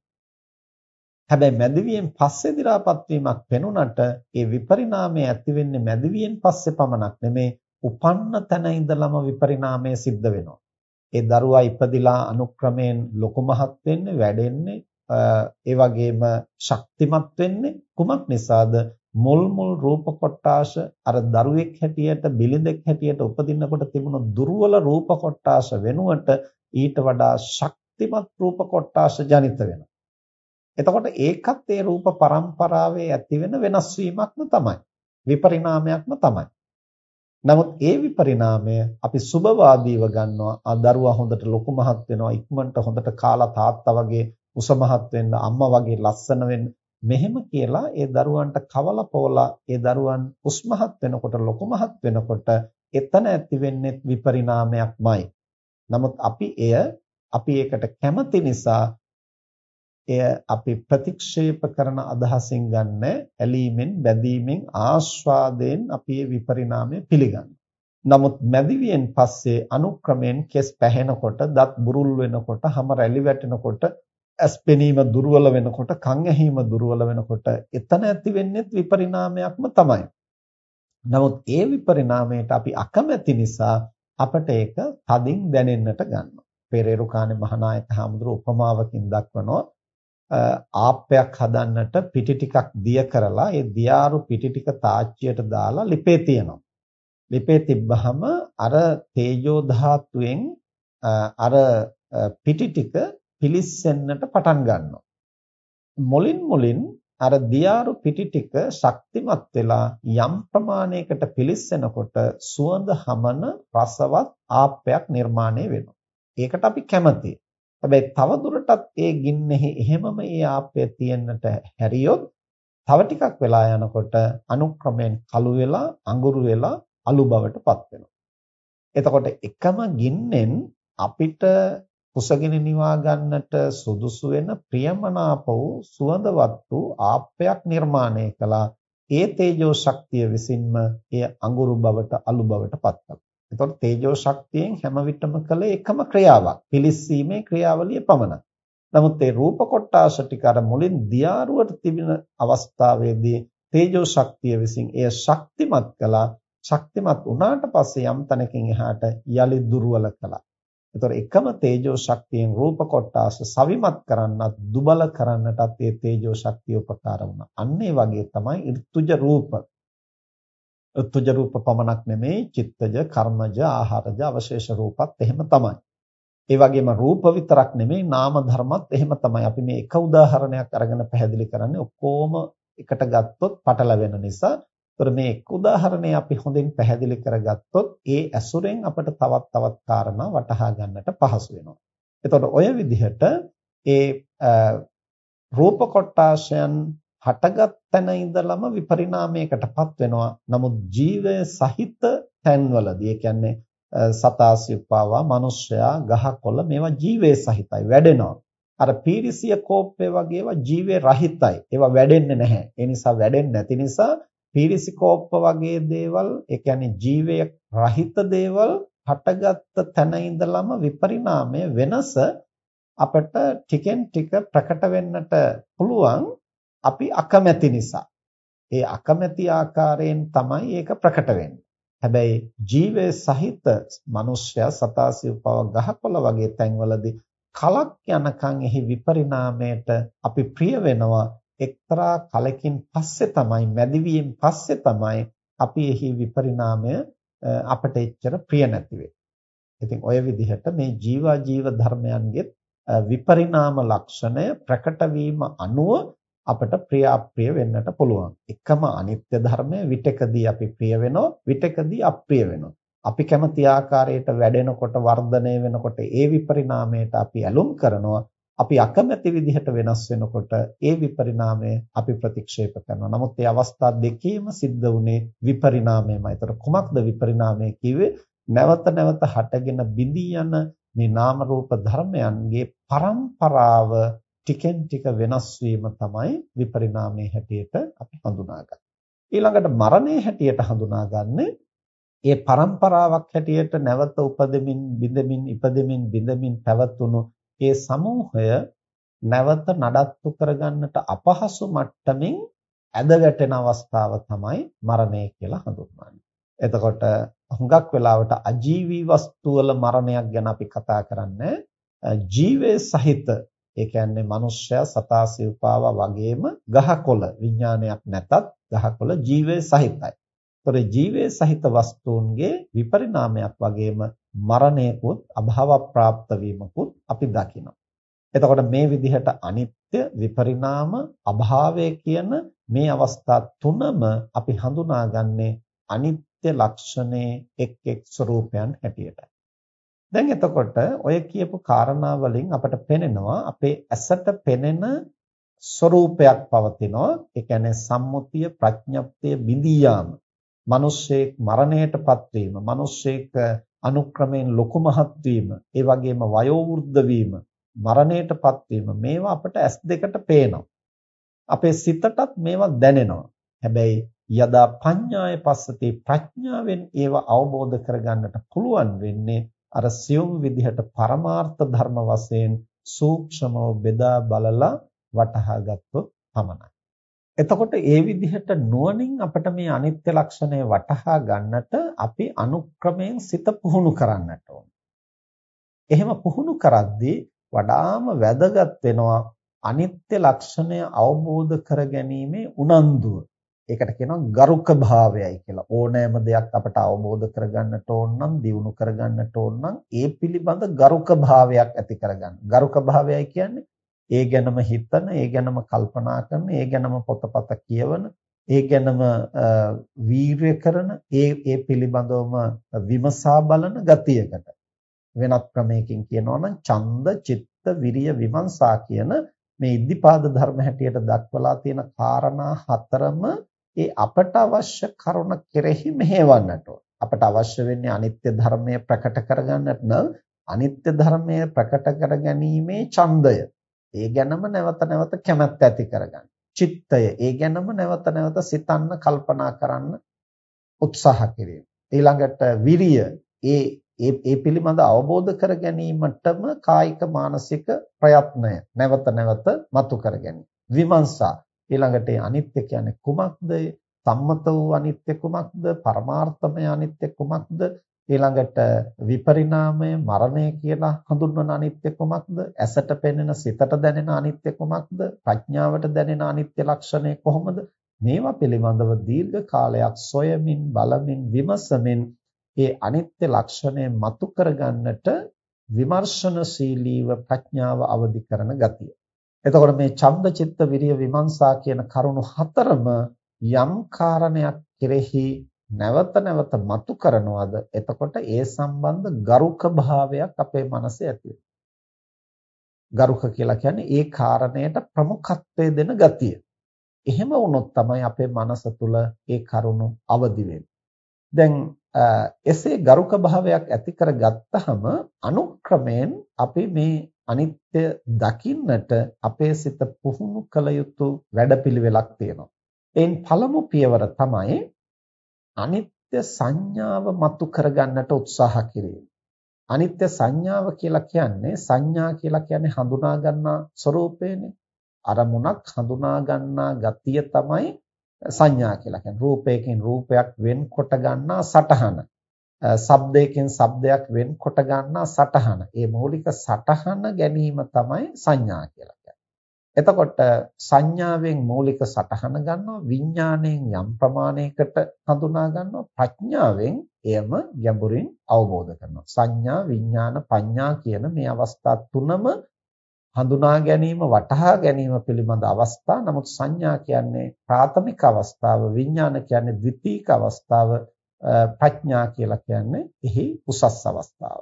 හැබැයි මැදිවියෙන් පස්සේ දි รา පත් වීමක් පෙනුනට ඒ විපරිණාමය ඇති වෙන්නේ මැදිවියෙන් පස්සේ පමණක් නෙමේ උපන්න තැන ඉඳලම විපරිණාමය සිද්ධ වෙනවා. ඒ දරුවා ඉපදිලා අනුක්‍රමයෙන් ලොකු මහත් වෙන්නේ වැඩෙන්නේ ඒ වගේම ශක්තිමත් වෙන්නේ කුමක් නිසාද මුල් මුල් රූප කොටාස අර දරුවෙක් හැටියට බිලිඳෙක් හැටියට උපදින්නකොට තිබුණු දුර්වල රූප කොටාස වෙනුවට ඊට වඩා ශක්තිමත් රූප කොටාස ජනිත වෙනවා. එතකොට ඒකත් ඒ රූප පරම්පරාවේ ඇති වෙන වෙනස් වීමක්ම තමයි. විපරිණාමයක්ම තමයි. නමුත් ඒ විපරිණාමය අපි සුබවාදීව ගන්නවා. ආ දරුවා හොඳට ලොකු මහත් වෙනවා. ඉක්මනට හොඳට කාලා තාත්තා වගේ උස මහත් වෙන්න, අම්මා වගේ ලස්සන වෙන්න මෙහෙම කියලා ඒ දරුවන්ට කවලා පොවලා ඒ දරුවන් උස්මහත් වෙනකොට ලොකු මහත් වෙනකොට එතන ඇති වෙන්නේ විපරිණාමයක්මයි. නමුත් අපි එය අපි ඒකට කැමති නිසා එය අපි ප්‍රතික්ෂේප කරන අදහසින් ගන්න ඇලීමෙන් බැඳීමෙන් ආස්වාදයෙන් අපි මේ විපරිණාමය පිළිගන්නවා. නමුත් මැදිවියෙන් පස්සේ අනුක්‍රමයෙන් කෙස් පැහෙනකොට, දත් බුරුල් වෙනකොට, හම රැලි වැටෙනකොට ඇස් පෙනීම දුර්වල වෙනකොට කන් ඇහිම දුර්වල වෙනකොට එතන ඇති වෙන්නේ විපරිණාමයක්ම තමයි. නමුත් ඒ විපරිණාමයට අපි අකමැති නිසා අපට ඒක තදින් දැනෙන්නට ගන්නවා. පෙරේරුකාණේ මහානායක හාමුදුරුවෝ උපමාවකින් දක්වනවා ආප්පයක් හදන්නට පිටි ටිකක් දිය කරලා ඒ දියාරු පිටි ටික තාච්චියට දාලා ලිපේ තියනවා. ලිපේ තිබ්බහම අර තේජෝ ධාතුවෙන් අර පිටි ටික පිලිස්සෙන්නට පටන් ගන්නවා. මුලින් මුලින් අර දියාරු පිටි ටික ශක්තිමත් වෙලා යම් ප්‍රමාණයකට පිලිස්සෙනකොට සුවඳ හමන රසවත් ආප්පයක් නිර්මාණය වෙනවා. ඒකට අපි කැමතියි. හැබැයි තව දුරටත් ඒ ගින්නෙහි එහෙමම ඒ ආප්පය තියෙන්නට හැරියොත් තව ටිකක් වෙලා යනකොට අනුක්‍රමයෙන් කළු වෙලා අඟුරු වෙලා අලු බවට පත් වෙනවා. එතකොට එකම ගින්නෙන් අපිට කුසගිනි නිවා ගන්නට සුදුසු වෙන ප්‍රියමනාප වූ සුවඳවත් වූ ආප්පයක් නිර්මාණය කළා. ඒ තේජෝ ශක්තිය විසින්ම එය අඟුරු බවට අලු බවට පත් කළා. එතකොට තේජෝ ශක්තියෙන් හැම විටම කළ එකම ක්‍රියාවක්. පිලිස්සීමේ ක්‍රියාවලිය පමණයි. නමුත් ඒ රූප කොටාස ටික අර මුලින් දියාරුවට තිබෙන අවස්ථාවේදී තේජෝ ශක්තිය විසින් එය ශක්තිමත් කළා. ශක්තිමත් වුණාට පස්සේ යම් තැනකින් එහාට යලි දුර්වල කළා. ඒතර එකම තේජෝ ශක්තියෙන් රූප කොටාස සවිමත් කරන්නත් දුබල කරන්නටත් ඒ තේජෝ ශක්තිය උපකාර වුණා. අන්න ඒ වගේ තමයි ඍතුජ රූප. ඍතුජ රූප පමණක් නෙමෙයි චිත්තජ, කර්මජ, ආහාරජ, අවශේෂ රූපත් එහෙම තමයි. ඒ වගේම රූප විතරක් නෙමෙයි නාම ධර්මත් එහෙම තමයි. අපි මේ එක උදාහරණයක් අරගෙන පැහැදිලි කරන්නේ ඔක්කොම එකට ගත්තොත් පටලවෙන නිසා ඒතර මේ එක් උදාහරණයක් අපි හොඳින් පැහැදිලි කරගත්තොත් ඒ ඇසුරෙන් අපිට තවත් තවත් කාරණා වටහා ගන්නට පහසු වෙනවා. එතකොට ඔය විදිහට ඒ රූප කොටාශයන් හටගත් තැන ඉඳලම විපරිණාමයකටපත් වෙනවා. නමුත් ජීවය සහිත තැන්වලදී ඒ කියන්නේ සතාසියපාවා, මිනිස්සයා, ගහකොළ මේවා ජීවයේ සහිතයි වැඩෙනවා. අර පීරිසිය කෝප්පේ වගේ ඒවා ජීවේ රහිතයි. ඒවා වැඩෙන්නේ නැහැ. ඒ නිසා වැඩෙන්නේ නැති නිසා පීරිසිකෝප්ප වගේ දේවල් ඒ කියන්නේ ජීවය රහිත දේවල් හටගත්ත තැන ඉඳලම විපරිණාමය වෙනස අපට ටිකෙන් ටික ප්‍රකට වෙන්නට පුළුවන් අපි අකමැති නිසා. ඒ අකමැති ආකාරයෙන් තමයි ඒක ප්‍රකට වෙන්නේ. හැබැයි ජීවයේ සහිත මිනිස්යා සතාසිය පව ගහකොළ වගේ තැන්වලදී කලක් යනකම් එහි විපරිණාමයට අපි ප්‍රිය වෙනවා එක්තරා කලකින් පස්සේ තමයි මැදිවියෙන් පස්සේ තමයි අපි එහි විපරිණාමය අපට එච්චර ප්‍රිය නැති ඉතින් ඔය විදිහට මේ ජීවා ජීව ධර්මයන්ගේ විපරිණාම ලක්ෂණය ප්‍රකට වීම අනුව අපට ප්‍රිය අප්‍රිය වෙන්නට පුළුවන්. එකම අනිත්‍ය ධර්මය විතකදී අපි ප්‍රිය වෙනවා විතකදී අප්‍රිය වෙනවා. අපි කැමති ආකාරයට වැඩෙනකොට වර්ධනය වෙනකොට ඒ විපරිණාමයට අපි ඇලුම් කරනවා. අපි අකමැති විදිහට වෙනස් වෙනකොට ඒ විපරිණාමය අපි ප්‍රතික්ෂේප කරනවා. නමුත් මේ අවස්ථා දෙකේම සිද්ධ වුණේ විපරිණාමයමයි. ඒතර කුමක්ද විපරිණාමය කිව්වේ? නැවත නැවත හටගෙන බිඳී යන මේ නාම රූප ධර්මයන්ගේ පරම්පරාව ටිකෙන් ටික වෙනස් වීම තමයි විපරිණාමයේ හැටියට අපි හඳුනාගන්නේ. ඊළඟට මරණයේ හැටියට හඳුනාගන්නේ ඒ පරම්පරාවක් හැටියට නැවත උපදෙමින් බිඳෙමින් ඉපදෙමින් බිඳෙමින් පැවතුණු ඒ සමූහය නැවත නඩත්තු කරගන්නට අපහසු මට්ටමින් ඇද වැටෙන අවස්ථාව තමයි මරණය කියලා හඳුන්වන්නේ. එතකොට හුඟක් වෙලාවට අජීවී වස්තු වල මරණයක් ගැන අපි කතා කරන්නේ ජීවයේ සහිත ඒ කියන්නේ මිනිස්සයා සතා සිව්පාවා වගේම ගහකොළ විඥානයක් නැතත් ගහකොළ ජීවය සහිතයි. ඒතර ජීවය සහිත වස්තුන්ගේ විපරිණාමයක් වගේම මරණයකුත් අභාව ප්‍රාප්ත වීමකුත් අපි දකිනවා. එතකොට මේ විදිහට අනිත්‍ය විපරිණාම අභාවය කියන මේ අවස්ථා තුනම අපි හඳුනාගන්නේ අනිත්‍ය ලක්ෂණේ එක් එක් ස්වરૂපයන් හැටියට. දැන් එතකොට ඔය කියපු කාරණා වලින් අපට පෙනෙනවා අපේ ඇසට පෙනෙන ස්වરૂපයක් පවතිනවා. ඒ කියන්නේ සම්මුතිය ප්‍රඥප්තිය බිඳී යාම. මිනිස්සෙක් මරණයටපත් වීම, මිනිස්සෙක් අනුක්‍රමයෙන් ලොකු මහත් වීම, ඒ වගේම වයෝ වෘද්ධ වීම, මරණයටපත් වීම මේවා අපට ඇස් දෙකට පේනවා. අපේ සිතටත් මේවා දැනෙනවා. හැබැයි යදා පඤ්ඤාය පස්සති ප්‍රඥාවෙන් ඒවා අවබෝධ කරගන්නට පුළුවන් වෙන්නේ අර සියුම් විදිහට පරමාර්ථ ධර්ම වශයෙන් සූක්ෂමව බෙදා බලලා වටහා ගත්තොත් පමණයි. එතකොට ඒ විදිහට නුවණින් අපිට මේ අනිත්‍ය ලක්ෂණය වටහා ගන්නට අපි අනුක්‍රමයෙන් සිත පුහුණු කරන්නට ඕන. එහෙම පුහුණු කරද්දී වඩාම වැදගත් වෙනවා අනිත්‍ය ලක්ෂණය අවබෝධ කර ගැනීමේ උනන්දුව. ඒකට කියනවා ගරුක භාවයයි කියලා. ඕනෑම දෙයක් අපට අවබෝධ කරගන්නට ඕන නම්, දියුණු කරගන්නට ඕන නම් ඒ පිළිබඳ ගරුක භාවයක් ඇති කරගන්න. ගරුක භාවයයි කියන්නේ ඒ ගැනම හිතන, ඒ ගැනම කල්පනා කරන, ඒ ගැනම පොතපත කියවන, ඒ ගැනම වීර්ය කරන, ඒ ඒ පිළිබඳවම විමසා බලන ගතියකට. වෙනත් ක්‍රමයකින් කියනවා නම් ඡන්ද, චිත්ත, විරිය, විමර්ශා කියන මේ ඉද්ධිපාද ධර්ම හැටියට දක්වලා තියෙන කාරණා හතරම ඒ අපට අවශ්‍ය කරුණ කෙරෙහි මෙහෙවන්නට අපට අවශ්‍ය වෙන්නේ අනිත්‍ය ධර්මය ප්‍රකට කරගන්නට නම් අනිත්‍ය ධර්මය ප්‍රකට කර ගැනීමේ ඡන්දය. ඒ ගැනම නැවත නැවත කැමැත්ත ඇති කරගන්න. චිත්තය. ඒ ගැනම නැවත නැවත සිතන්න කල්පනා කරන්න උත්සාහ කිරීම. ඊළඟට විරිය. ඒ ඒ ඒ පිළිබඳ අවබෝධ කර ගැනීමටම කායික මානසික ප්‍රයත්නය නැවත නැවත මතු කර ගැනීම. විමර්ශා ඊළඟට අනිත්‍ය කියන්නේ කුමක්ද? සම්මත වූ අනිත්‍ය කුමක්ද? පරමාර්ථමය අනිත්‍ය කුමක්ද? ඊළඟට විපරිණාමය මරණය කියලා හඳුන්වන අනිත්‍ය කුමක්ද? ඇසට පෙනෙන සිතට දැනෙන අනිත්‍ය කුමක්ද? ප්‍රඥාවට දැනෙන අනිත්‍ය ලක්ෂණය කොහොමද? මේවා පිළිබඳව දීර්ඝ කාලයක් සොයමින් බලමින් විමසමින් ඒ අනිත්‍ය ලක්ෂණය මතු කරගන්නට විමර්ශනශීලීව ප්‍රඥාව අවදි කරන ගතිය. එතකොට මේ ඡන්ද චිත්ත විරිය විමර්ශා කියන කරුණු හතරම යම් කාරණයක් කෙරෙහි නැවත නැවත මතු කරනවද එතකොට ඒ සම්බන්ධ ගරුක භාවයක් අපේ මනසේ ඇති ගරුක කියලා කියන්නේ ඒ කාරණයට ප්‍රමුඛත්වය දෙන ගතිය. එහෙම වුණොත් තමයි අපේ මනස තුල ඒ කරුණු අවදි දැන් එසේ ගරුක භාවයක් ඇති කරගත්තාම අනුක්‍රමයෙන් අපි මේ අනිත්‍ය දකින්නට අපේ සිත පුහුණු කළ යුතු වැඩපිළිවෙලක් තියෙනවා. එයින් පළමු පියවර තමයි අනිත්‍ය සංඥාව මතු කරගන්නට උත්සාහ කිරීම. අනිත්‍ය සංඥාව කියලා කියන්නේ සංඥා කියලා කියන්නේ හඳුනා ගන්නා ස්වરૂපේනේ. අරමුණක් හඳුනා ගන්නා ගතිය තමයි සංඥා කියලා කියන්නේ. රූපයකින් රූපයක් වෙන්කොට ගන්නා සටහන. ශබ්දයකින් ශබ්දයක් වෙන්කොට ගන්නා සටහන. ඒ මූලික සටහන ගැනීම තමයි සංඥා කියලා කියන්නේ. එතකොට සංඥාවෙන් මූලික සටහන ගන්නවා විඥාණයෙන් යම් ප්‍රමාණයකට හඳුනා ගන්නවා ප්‍රඥාවෙන් එයම ගැඹුරින් අවබෝධ කරනවා. සංඥා විඥාන පඤ්ඤා කියන මේ අවස්ථා තුනම හඳුනා ගැනීම වටහා ගැනීම පිළිබඳ අවස්ථා. නමුත් සංඥා කියන්නේ ප්‍රාථමික අවස්ථාව, විඥාන කියන්නේ ද්විතීක අවස්ථාව, ප්‍රඥා කියලා කියන්නේ එහි උසස් අවස්ථාව.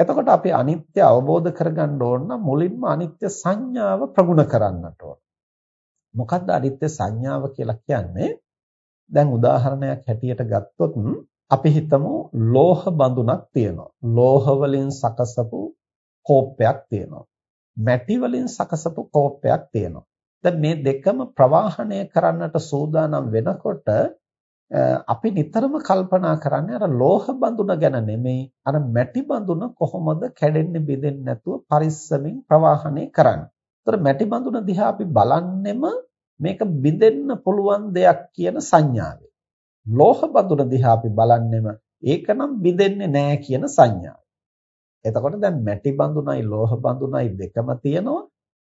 එතකොට අපි අනිත්‍ය අවබෝධ කරගන්න ඕන නම් මුලින්ම අනිත්‍ය සංඥාව ප්‍රගුණ කරන්නට ඕන. මොකද්ද අනිත්‍ය සංඥාව කියලා කියන්නේ? දැන් උදාහරණයක් හැටියට ගත්තොත් අපි හිතමු ලෝහ බඳුනක් තියෙනවා. ලෝහ වලින් සකසපු කෝප්පයක් තියෙනවා. මැටි වලින් සකසපු කෝප්පයක් තියෙනවා. දැන් මේ දෙකම ප්‍රවාහණය කරන්නට සූදානම් වෙනකොට අපි නිතරම කල්පනා කරන්නේ අර ලෝහ බඳුන ගැන නෙමෙයි අර මැටි බඳුන කොහොමද කැඩෙන්නේ බෙදෙන්නේ නැතුව පරිස්සමින් ප්‍රවාහණය කරන්නේ. ඒතර මැටි බඳුන දිහා අපි බලන්නෙම මේක බිඳෙන්න පුළුවන් දෙයක් කියන සංඥාවෙන්. ලෝහ බඳුන දිහා අපි බලන්නෙම ඒකනම් බිඳෙන්නේ නැහැ කියන සංඥාව. එතකොට දැන් මැටි බඳුනයි ලෝහ බඳුනයි දෙකම තියෙනවා.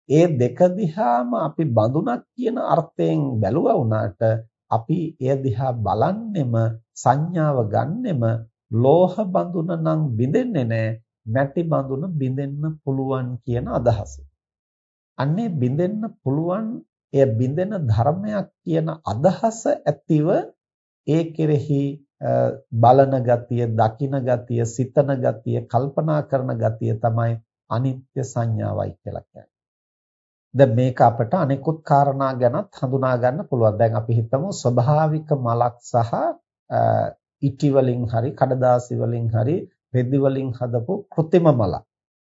ඒ දෙක දිහාම අපි බඳුනක් කියන අර්ථයෙන් බැලුවා වුණාට අපි එය දිහා බලන්නෙම සංඥාව ගන්නෙම ලෝහ බඳුන නම් බිඳෙන්නේ නැහැ මැටි බඳුන බිඳෙන්න පුළුවන් කියන අදහස. අන්නේ බිඳෙන්න පුළුවන් එය බිඳෙන ධර්මයක් කියන අදහස ඇතිව ඒ කෙරෙහි බලන ගතිය, දකින ගතිය, සිතන ගතිය, කල්පනා කරන ගතිය තමයි අනිත්‍ය සංඥාවයි කියලා කියන්නේ. දැන් මේක අපට අනෙකුත් කාරණා ගැනත් හඳුනා ගන්න පුළුවන්. දැන් අපි හිතමු ස්වභාවික මලක් සහ ඉටි වලින් හරි කඩදාසි වලින් හරි රෙදි වලින් හදපු કૃතිම මලක්.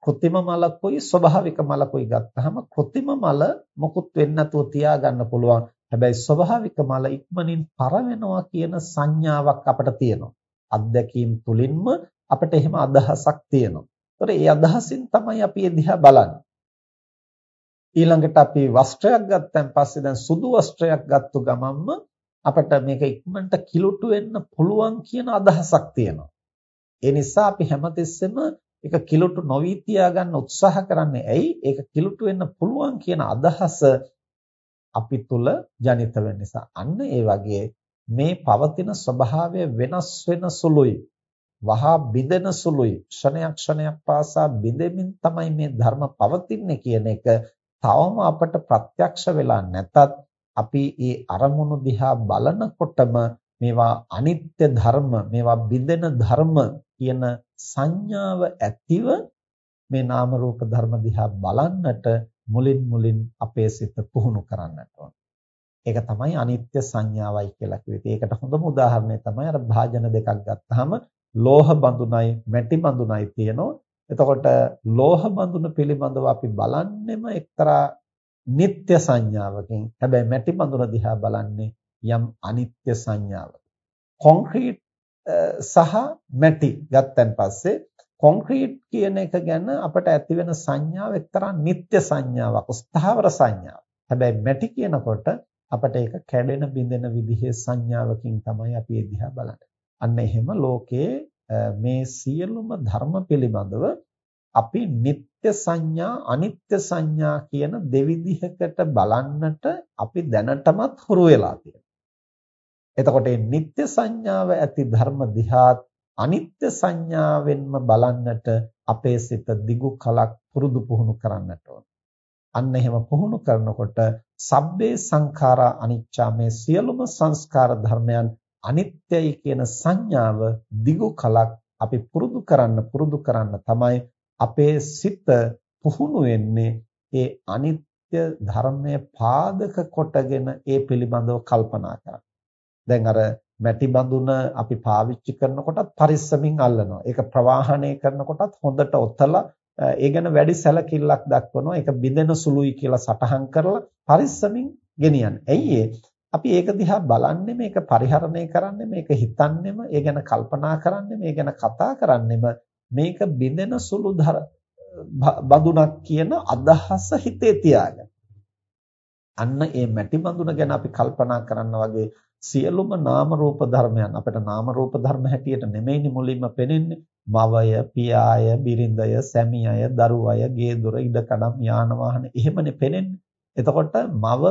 કૃතිම මලකුයි ස්වභාවික මලකුයි ගත්තාම કૃතිම මල මොකුත් වෙන්නේ නැතුව තියාගන්න පුළුවන්. හැබැයි ස්වභාවික මල ඉක්මනින් පර වෙනවා කියන සංඥාවක් අපිට තියෙනවා. අත්දැකීම් තුලින්ම අපිට එහෙම අදහසක් තියෙනවා. ඒතර ඒ අදහසින් තමයි අපි එදිහා බලන්නේ. ඊළඟට අපි වස්ත්‍රයක් ගත්තන් පස්සේ දැන් සුදු වස්ත්‍රයක් ගත්තු ගමන්ම අපිට මේක ඉක්මනට කිලුටු වෙන්න පුළුවන් කියන අදහසක් තියෙනවා. ඒ නිසා අපි හැමතිස්සෙම ඒක කිලුටු නොවි තියාගන්න උත්සාහ කරන්නේ ඇයි? ඒක කිලුටු වෙන්න පුළුවන් කියන අදහස අපි තුල ජනිත වෙන නිසා. අන්න ඒ වගේ මේ පවතින ස්වභාවය වෙනස් වෙන සුළුයි. වහා බිඳෙන සුළුයි. ක්ෂණයක් ක්ෂණයක් පාසා බිඳෙමින් තමයි මේ ධර්ම පවතින්නේ කියන එක තවම අපට ප්‍රත්‍යක්ෂ වෙලා නැතත් අපි මේ අරමුණු දිහා බලනකොටම මේවා අනිත්‍ය ධර්ම මේවා බිඳෙන ධර්ම කියන සංඥාව ඇතිව මේ නාම රූප ධර්ම දිහා බලන්නට මුලින් මුලින් අපේ සිත පුහුණු කරන්නට ඕන. ඒක තමයි අනිත්‍ය සංඥාවයි කියලා කිව්වේ. ඒකට හොඳම උදාහරණය තමයි අර භාජන දෙකක් ගත්තාම ලෝහ බඳුනයි මැටි බඳුනයි තියෙනවා. එතකොට ලෝහ බඳුන පිළිබඳව අපි බලන්නෙම එක්තරා නিত্য සංඥාවකින්. හැබැයි මැටි බඳුන දිහා බලන්නේ යම් අනිත්‍ය සංඥාවක්. කොන්ක්‍රීට් සහ මැටි ගත්තන් පස්සේ කොන්ක්‍රීට් කියන එක ගැන අපට ඇති වෙන සංඥාව එක්තරා නিত্য සංඥාවක්, ස්ථාවර සංඥාවක්. හැබැයි මැටි කියනකොට අපට ඒක කැඩෙන බිඳෙන විදිහේ සංඥාවකින් තමයි අපි ඒ දිහා බලන්නේ. අන්න එහෙම ලෝකයේ මේ සියලුම ධර්ම පිළිබඳව අපි නিত্য සංඥා අනිත්‍ය සංඥා කියන දෙවිධයකට බලන්නට අපි දැනටමත් හුරු වෙලා තියෙනවා. එතකොට මේ නিত্য සංඥාව ඇති ධර්ම දිහා අනිත්‍ය සංඥාවෙන්ම බලන්නට අපේ සිත දිගු කලක් පුරුදු පුහුණු කරන්නට ඕන. අන්න එහෙම පුහුණු කරනකොට සබ්බේ සංඛාරා අනිච්චා මේ සියලුම සංස්කාර ධර්මයන් අනිත්‍යයි කියන සංඥාව දිගු කලක් අපි පුරුදු කරන්න පුරුදු කරන්න තමයි අපේ සිත පුහුණු වෙන්නේ ඒ අනිත්‍ය ධර්මයේ පාදක කොටගෙන ඒ පිළිබඳව කල්පනා කරන්න. දැන් අර මැටි බඳුන අපි පාවිච්චි කරනකොටත් පරිස්සමින් අල්ලනවා. ඒක ප්‍රවාහණය කරනකොටත් හොඳට ඔතලා ඒ ගැන වැඩි සැලකිල්ලක් දක්වනවා. ඒක බිඳෙන සුළුයි කියලා සටහන් කරලා පරිස්සමින් ගෙනියන්නේ. ඇයි අපි ඒක දිහා බලන්නේ මේක පරිහරණය කරන්නේ මේක හිතන්නේම ඒ ගැන කල්පනා කරන්නේ මේ ගැන කතා කරන්නේම මේක බිඳෙන සුළු බඳුනක් කියන අදහස හිතේ තියාගන්න. අන්න ඒ මැටි බඳුන ගැන අපි කල්පනා කරන්න වගේ සියලුම නාම රූප ධර්මයන් අපිට නාම රූප ධර්ම හැටියට නෙමෙයිනි මුලින්ම පෙනෙන්නේ මවය පියාය බිරිඳය සැමියාය දරුවය ගේ දොර ඉඩකඩම් යාන වාහන එහෙමනේ පෙනෙන්නේ එතකොට මව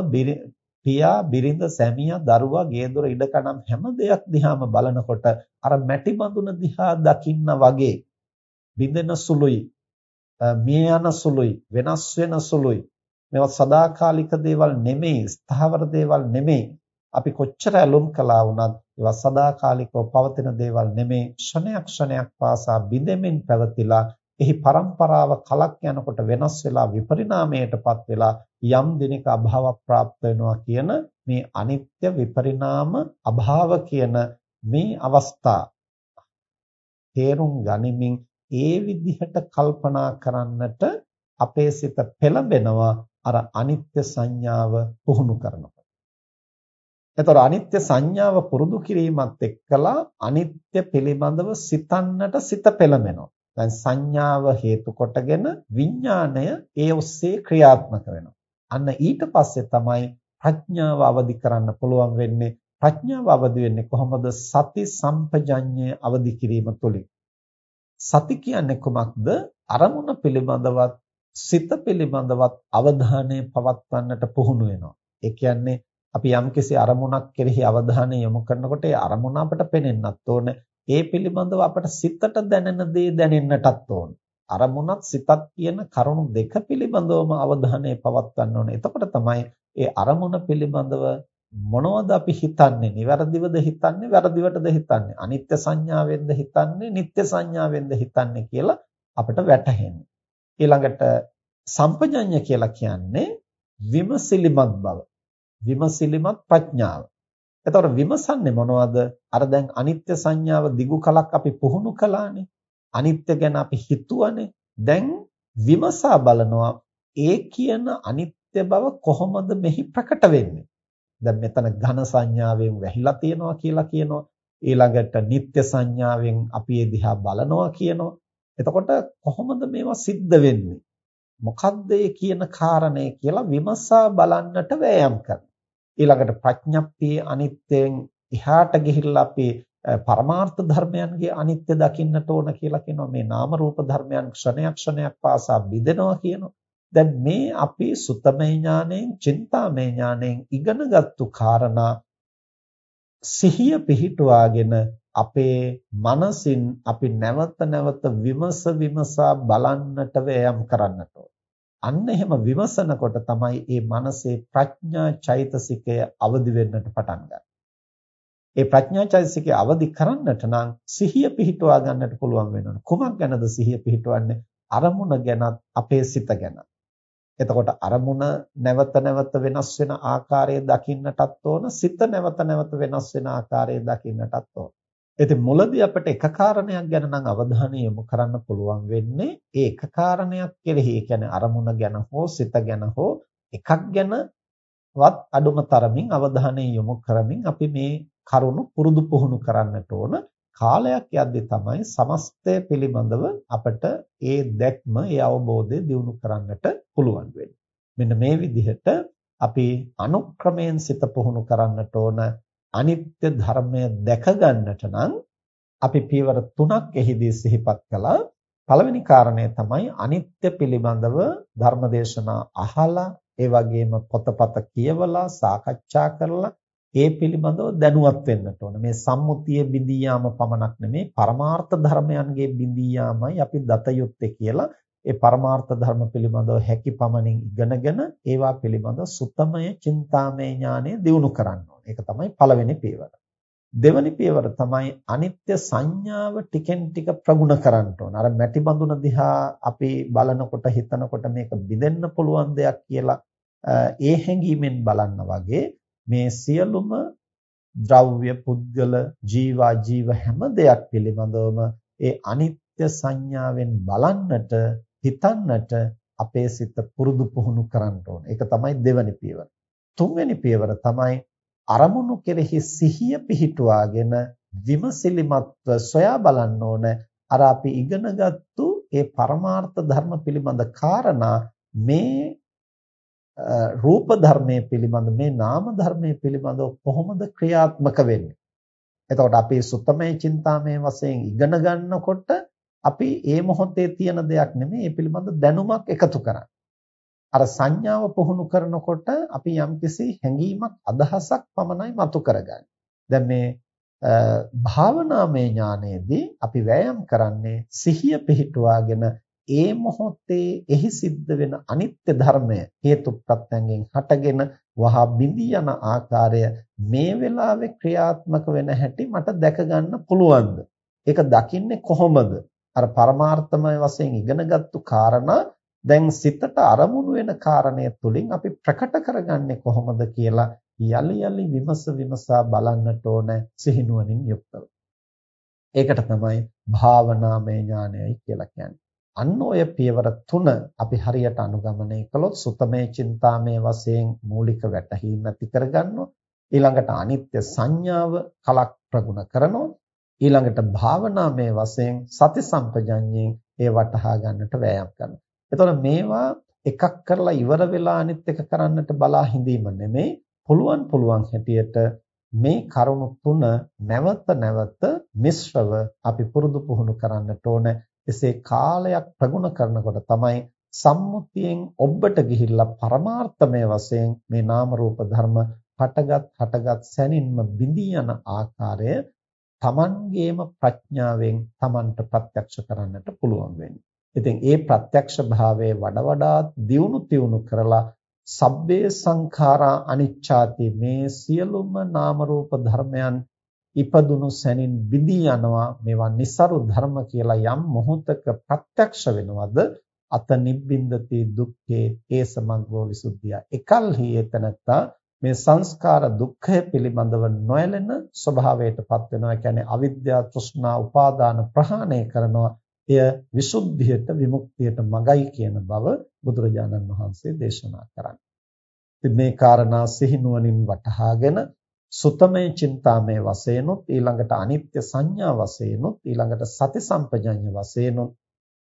පියා බිරිඳ සැමියා දරුවා ගේ දොර ඉඩකඩම් හැම දෙයක් දිහාම බලනකොට අර මැටි බඳුන දිහා දකින්න වගේ බිඳෙන සුළුයි මිය යන සුළුයි වෙනස් වෙන සුළුයි. මේවා සදාකාලික දේවල් නෙමෙයි ස්ථාවර දේවල් නෙමෙයි. අපි කොච්චර ඇලුම් කළා වුණත් ඒවා සදාකාලිකව පවතින දේවල් නෙමෙයි. ක්ෂණයක් ක්ෂණයක් පාසා බිඳෙමින් පැවතිලා එහි પરම්පරාව කලක් යනකොට වෙනස් වෙලා විපරිණාමයටපත් වෙලා යම් දිනක අභාව પ્રાપ્ત වෙනවා කියන මේ අනිත්‍ය විපරිණාම අභාව කියන මේ අවස්ථා තේරුම් ගනිමින් ඒ විදිහට කල්පනා කරන්නට අපේ සිත පෙළඹෙනවා අර අනිත්‍ය සංඥාව පුහුණු කරනකොට. එතකොට අනිත්‍ය සංඥාව පුරුදු කිරීමත් එක්කලා අනිත්‍ය පිළිබඳව සිතන්නට සිත පෙළඹෙනවා. දැන් සංඥාව හේතු කොටගෙන විඥාණය ඒ ඔස්සේ ක්‍රියාත්මක වෙනවා. අන්න ඊට පස්සේ තමයි ප්‍රඥාව අවදි කරන්න පුළුවන් වෙන්නේ. ප්‍රඥාව අවදි වෙන්නේ කොහොමද? සති සම්පජඤ්ඤය අවදි කිරීම තුළින්. සති කියන්නේ කොමක්ද? අරමුණ පිළිබඳවත් සිත පිළිබඳවත් අවධානය පවත්වන්නට පුහුණු වෙනවා. ඒ කියන්නේ අපි යම්කිසි අරමුණක් කෙරෙහි අවධානය යොමු කරනකොට ඒ අරමුණ අපට පෙනෙන්නත් ඕන. ඒ පිළිබඳව අපට සිතට දැනෙන දේ දැනෙන්නටත් ඕන. අරමුණත් සිතත් කියන කරුණු දෙක පිළිබඳවම අවධානය පවත්වන්න ඕන. එතකොට තමයි ඒ අරමුණ පිළිබඳව මොනවද අපි හිතන්නේ? නිවැරදිවද හිතන්නේ? වැරදිවටද හිතන්නේ? අනිත්‍ය සංඥාවෙන්ද හිතන්නේ? නිත්‍ය සංඥාවෙන්ද හිතන්නේ කියලා අපිට වැටහෙන්නේ. ඊළඟට සම්පජඤ්ඤ කියලා කියන්නේ විමසිලිමත් බව. විමසිලිමත් ප්‍රඥාව. එතකොට විමසන්නේ මොනවද? අර දැන් අනිත්‍ය සංඥාව දිගු කලක් අපි පුහුණු කළානේ. අනිත්‍ය ගැන අපි හිතුවනේ. දැන් විමසා බලනවා ඒ කියන අනිත්‍ය බව කොහොමද මෙහි ප්‍රකට වෙන්නේ? දැන් මෙතන ඝන සංඥාවෙන් වැහිලා තියෙනවා කියලා කියනවා. ඊළඟට නিত্য සංඥාවෙන් අපි ඒ දිහා බලනවා කියනවා. එතකොට කොහොමද මේවා සිද්ධ වෙන්නේ? මොකද්ද කියන කාරණේ කියලා විමසා බලන්නට වෑයම් කරනවා. ඊළඟට ප්‍රඥප්තියේ අනිත්‍යයෙන් එහාට ගිහිල්ලා අපි පරමාර්ථ ධර්මයන්ගේ අනිත්‍ය දකින්නට ඕන කියලා කියනවා. මේ නාම රූප ධර්මයන් ක්ෂණයක් ක්ෂණයක් පාසා බිඳෙනවා කියනවා. දැන් මේ අපි සුතමේ ඥාණයෙන්, චින්තාමේ ඥාණයෙන් ඉගෙනගත්තු කාරණා සිහිය පිහිටුවාගෙන අපේ මනසින් අපි නැවත නැවත විමස විමසා බලන්නට වෑයම් කරන්නට ඕන. අන්න එහෙම විමසනකොට තමයි මේ මනසේ ප්‍රඥා චෛතසිකය අවදි වෙන්නට පටන් ගන්නේ. ඒ ප්‍රඥා චෛතසිකය අවදි කරන්නට නම් සිහිය පිහිටුවා ගන්නට පුළුවන් වෙනවා. කුමක් ගැනද සිහිය පිහිටවන්නේ? අරමුණ ගැනත් අපේ සිත ගැනත්. එතකොට අරමුණ නැවත නැවත වෙනස් වෙන ආකාරය දකින්නටත් ඕන සිත නැවත නැවත වෙනස් වෙන ආකාරය දකින්නටත් ඕන ඉතින් මුලදී අපිට එක කාරණයක් ගැන නම් අවධානය යොමු කරන්න පුළුවන් වෙන්නේ ඒ එක කාරණයක් කෙරෙහි. ඒ කියන්නේ අරමුණ ගැන හෝ සිත ගැන හෝ එකක් ගැනවත් අඩුම තරමින් අවධානය යොමු කරමින් අපි මේ කරුණු පුරුදු පුහුණු කරන්නට ඕන කාලයක් යද්දී තමයි සමස්තය පිළිබඳව අපට ඒ දැක්ම ඒ අවබෝධය දියුණු කරන්නට පුළුවන් වෙන්නේ. මෙන්න මේ විදිහට අපි අනුක්‍රමයෙන් සිත පුහුණු කරන්නට ඕන අනිත්‍ය ධර්මය දැක ගන්නට නම් අපි පියවර තුනක් එහිදී සිහිපත් කළා. පළවෙනි කාරණය තමයි අනිත්‍ය පිළිබඳව ධර්මදේශනා අහලා ඒ වගේම පොතපත කියවලා සාකච්ඡා කරලා ඒ පිළිබඳව දැනුවත් වෙන්නට ඕන. මේ සම්මුතිය බිඳී යාම පමණක් නෙමේ පරමාර්ථ ධර්මයන්ගේ බිඳී යාමයි අපි දත යුත්තේ කියලා ඒ පරමාර්ථ ධර්ම පිළිබඳව හැකි පමණින් ඉගෙනගෙන ඒවා පිළිබඳව සුතමය චින්තාමය ඥානය දියුණු කරන්න ඕනේ. ඒක තමයි පළවෙනි පියවර. දෙවැනි පියවර තමයි අනිත්‍ය සංඥාව ටිකෙන් ටික ප්‍රගුණ කරන්න ඕන. අර මැටි බඳුන දිහා අපි බලනකොට හිතනකොට මේක බිඳෙන්න පුළුවන් දෙයක් කියලා ඒ හැඟීමෙන් බලන්න වගේ මේ සියලුම ද්‍රව්‍ය පුද්ගල ජීවා ජීව හැම දෙයක් පිළිබඳවම ඒ අනිත්‍ය සංඥාවෙන් බලන්නට හිතන්නට අපේ සිත පුරුදු පුහුණු කරන්න ඕන. ඒක තමයි දෙවැනි පියවර. තුන්වෙනි පියවර තමයි අරමුණු කෙරෙහි සිහිය පිහිටුවාගෙන විමසිලිමත්ව සොයා බලන්න ඕන. අර අපි ඉගෙනගත්තු ඒ පරමාර්ථ ධර්ම පිළිබඳ කාරණා මේ රූප ධර්මයේ පිළිබඳ මේ නාම ධර්මයේ පිළිබඳව කොහොමද ක්‍රියාත්මක වෙන්නේ? එතකොට අපි සුත්තමේ චින්තාමේ වශයෙන් ඉගෙන ගන්නකොට අපි ඒ මොහොතේ තියෙන දෙයක් නෙමෙයි ඒ පිළිබඳ දැනුමක් එකතු කරන්නේ. අර සංඥාව පුහුණු කරනකොට අපි යම්කිසි හැඟීමක් අදහසක් පමණයි මතු කරගන්නේ. දැන් මේ භාවනාමය ඥානයේදී අපි වෑයම් කරන්නේ සිහිය පිහිටුවාගෙන ඒ මොහොතේ එහි සිද්ධ වෙන අනිත්‍ය ධර්මය හේතු ප්‍රත්‍යයෙන් හටගෙන වහා බිඳී යන ආකාරය මේ වෙලාවේ ක්‍රියාත්මක වෙන හැටි මට දැක ගන්න පුළුවන්ද? ඒක දකින්නේ කොහොමද? අර පරමාර්ථමය වශයෙන් ඉගෙනගත්තු කාරණා දැන් සිතට අරමුණු වෙන කාරණය තුලින් අපි ප්‍රකට කරගන්නේ කොහොමද කියලා යලි යලි විමස විමසා බලන්නට ඕන සිහිනුවණින් යුක්තව. ඒකට තමයි භාවනාමය ඥානයයි කියලා කියන්නේ. අන්න ඔය පියවර තුන අපි හරියට අනුගමනය කළොත් සුතමේ චින්තාමේ වශයෙන් මූලික වැටහීම ඇති කරගන්නවා. ඊළඟට අනිත්‍ය සංඥාව කලක් ප්‍රගුණ කරනවා. ඊළඟට භාවනාමය වශයෙන් සති සම්පජඤ්ඤයෙන් ඒ වටහා ගන්නට වෑයම් කරනවා. එතකොට මේවා එකක් කරලා ඉවර වෙලා අනිත් එක කරන්නට බලා හිඳීම නෙමෙයි පුළුවන් පුළුවන් හැටියට මේ කරුණු තුන නැවත නැවත මිශ්‍රව අපි පුරුදු පුහුණු කරන්නට ඕන. එසේ කාලයක් ප්‍රගුණ කරනකොට තමයි සම්මුතියෙන් ඔබට ගිහිල්ලා පරමාර්ථමය වශයෙන් මේ නාම රූප ධර්ම හටගත් හටගත් සැනින්ම බිඳී යන ආකාරය තමන්ගේම ප්‍රඥාවෙන් තමන්ට ප්‍රත්‍යක්ෂ කරන්නට පුළුවන් වෙන්නේ. ඉතින් ඒ ප්‍රත්‍යක්ෂ භාවයේ වඩා වඩාත් දියුණු තියුණු කරලා සබ්බේ සංඛාරා අනිච්ඡාති මේ සියලුම නාම රූප ධර්මයන් ඉපදුණු සැනින් බිඳී යනවා. මේවා નિસරු ධර්ම කියලා යම් මොහොතක ප්‍රත්‍යක්ෂ වෙනවද? අත නිබ්බින්දති දුක්ඛේ ඒ සමග්ගෝ විසුද්ධිය. එකල්හි එතනත්තා මේ සංස්කාර දුක්ඛය පිළිබඳව නොයැලෙන ස්වභාවයටපත් වෙනවා. ඒ කියන්නේ අවිද්‍යාව, තෘෂ්ණා, උපාදාන ප්‍රහාණය කරනවා. එය විසුද්ධියට, විමුක්තියට මගයි කියන බව බුදුරජාණන් වහන්සේ දේශනා කරන්නේ. ඉතින් මේ කාරණා සිහිනුවණින් වටහාගෙන සුතමේ චින්තාමේ වශයෙන්ුත් ඊළඟට අනිත්‍ය සංඥා වශයෙන්ුත් ඊළඟට සති සම්පජඤ්ඤ වශයෙන්ුත්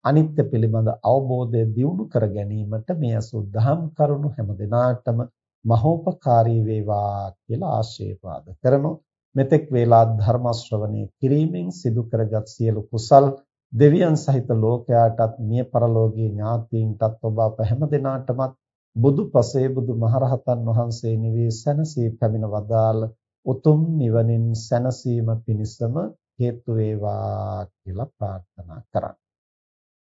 අනිත්‍ය පිළිබඳ අවබෝධය දියුණු කර ගැනීමට මේ අසුද්ධහම් කරුණු හැම දිනාටම මහෝපකාරී වේවා කියලා ආශිර්වාද කරනු. මෙතෙක් වේලා ධර්ම ශ්‍රවණය කිරීමෙන් සිදු කරගත් සියලු කුසල් දෙවියන් සහිත ලෝකයාටත් මිය පරලෝකීය ඥාතීන්ටත් ඔබ අප හැම දිනාටමත් බුදු පසේ බුදු මහරහතන් වහන්සේ නිවී සැනසී පැමිණ වදාළ උතුම් නිවනින් සැනසීම පිණිසම හේතු වේවා කියලා ප්‍රාර්ථනා කරා.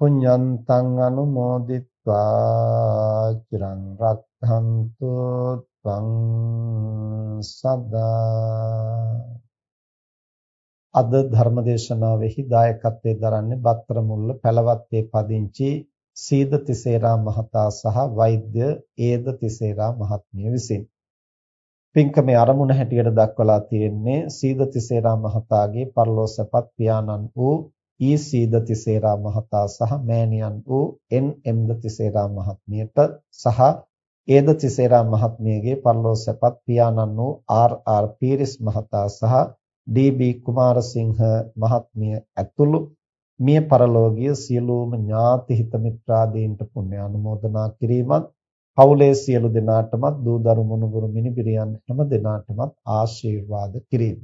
පුඤ්ඤන්තං අනුමෝදිත්වා චිරං රක්ඛන්තු ත්වං සදා. අද ධර්මදේශනාවෙහි දායකත්වයෙන් දරන්නේ බත්තර මුල්ල පැලවත්තේ පදිංචි සීද තිසේරා මහතා සහ වෛද්‍ය ඒද තිසේරා මහත්මිය විසින්. පින්කමේ අරමුණ හැටියට දක්වලා තියෙන්නේ සීද තිසේරා මහතාගේ පරලෝසපත් පියාණන් වූ ඊ සීද තිසේරා මහතා සහ මෑණියන් වූ එන් එම් ද තිසේරා මහත්මියට සහ ඒද තිසේරා මහත්මියගේ පරලෝසපත් පියාණන් වූ ආර් ආර් පීරිස් මහතා සහ ඩී බී කුමාරසිංහ මහත්මිය ඇතුළු මිය පරලෝකීය සියලුම ඥාති හිත මිත්‍රාදීන්ට පුණ්‍ය අනුමෝදනා කිරීමත් පවුලේ සියලු දෙනාටමත් දූ දරු මුණුබුරු මිනිබිරියන් හැම දෙනාටමත් ආශිර්වාද කිරීම.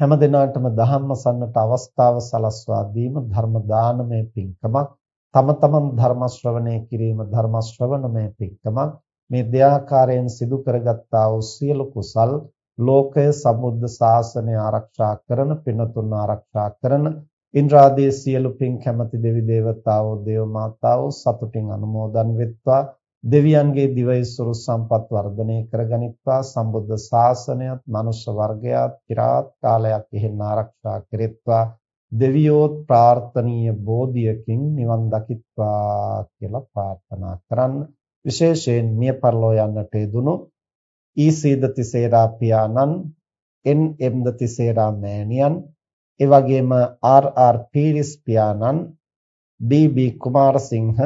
හැම දිනාටම ධම්මසන්නට අවස්ථාව සලස්වා දීම ධර්ම දානමය පින්කමක්. තම තමන් ධර්ම ශ්‍රවණය කිරීම ධර්ම ශ්‍රවණමය පින්කමක්. මේ දෙආකාරයෙන් සිදු කරගත්තා වූ සියලු කුසල් ලෝකය සම්බුද්ධ ශාසනය ආරක්ෂා කරන පිනතුන් ආරක්ෂා කරන ඉන්ද්‍රාදී සියලු පින් කැමැති දෙවි දේවතාවෝ දේව මාතාවෝ සතුටින් අනුමෝදන් වෙත්වා. දෙවියන්ගේ දිවයිසුරු සම්පත් වර්ධනය කරගනිත්වා. සම්බුද්ධ ශාසනයත් මනුෂ්‍ය වර්ගයාත් চিරාත් කාලයක් එහෙන් ආරක්ෂා කෙරෙත්වා. දෙවියෝත් ප්‍රාර්ථනීය බෝධියකින් නිවන් දකිත්වා කියලා ප්‍රාර්ථනා කරන්න. විශේෂයෙන් මිය පරලෝ යන්නට යෙදුණු ඊසීද තිසේරා පියාණන් එන් එම් ද තිසේරා මෑණියන් ඒ වගේම ආර් ආර් පීරිස් පියාණන් බී බී කුමාරසිංහ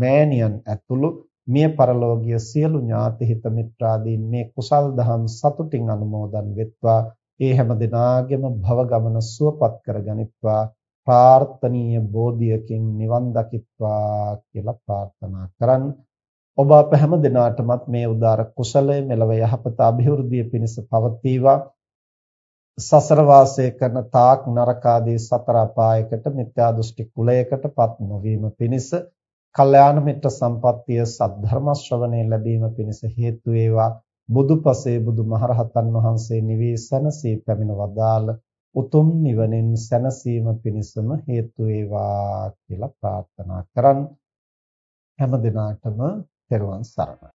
මෑණියන් ඇතුළු මිය පරලෝකීය සියලු ඥාති හිත මිත්‍රාදීන් මේ කුසල් දහම් සතුටින් අනුමෝදන් වෙත්වා. ඒ හැම දිනාගෙම භව ගමන සුවපත් කරගනිත්වා. ප්‍රාර්ථනීය බෝධියකින් නිවන් දකිත්වා කියලා ප්‍රාර්ථනා කරන් ඔබ අප හැම දිනාටමත් මේ උදාර කුසලය මෙලව යහපත અભිවෘද්ධිය පිණිස පවතිවා. සසර වාසය කරන තාක් නරකාදී සතර අපායකට මිත්‍යා දෘෂ්ටි කුලයකටපත් නොවීම පිණිස කල්යාණ මිත්‍ර සම්පත්තිය සද්ධර්ම ශ්‍රවණය ලැබීම පිණිස හේතු වේවා. බුදුපසේ බුදුමහරහතන් වහන්සේ නිවී සැනසී පැමිණ වදාළ උතුම් නිවනින් සැනසීම පිණිසම හේතු වේවා කියලා ප්‍රාර්ථනා කරන් හැම දිනාටම තෙරුවන් සරණයි.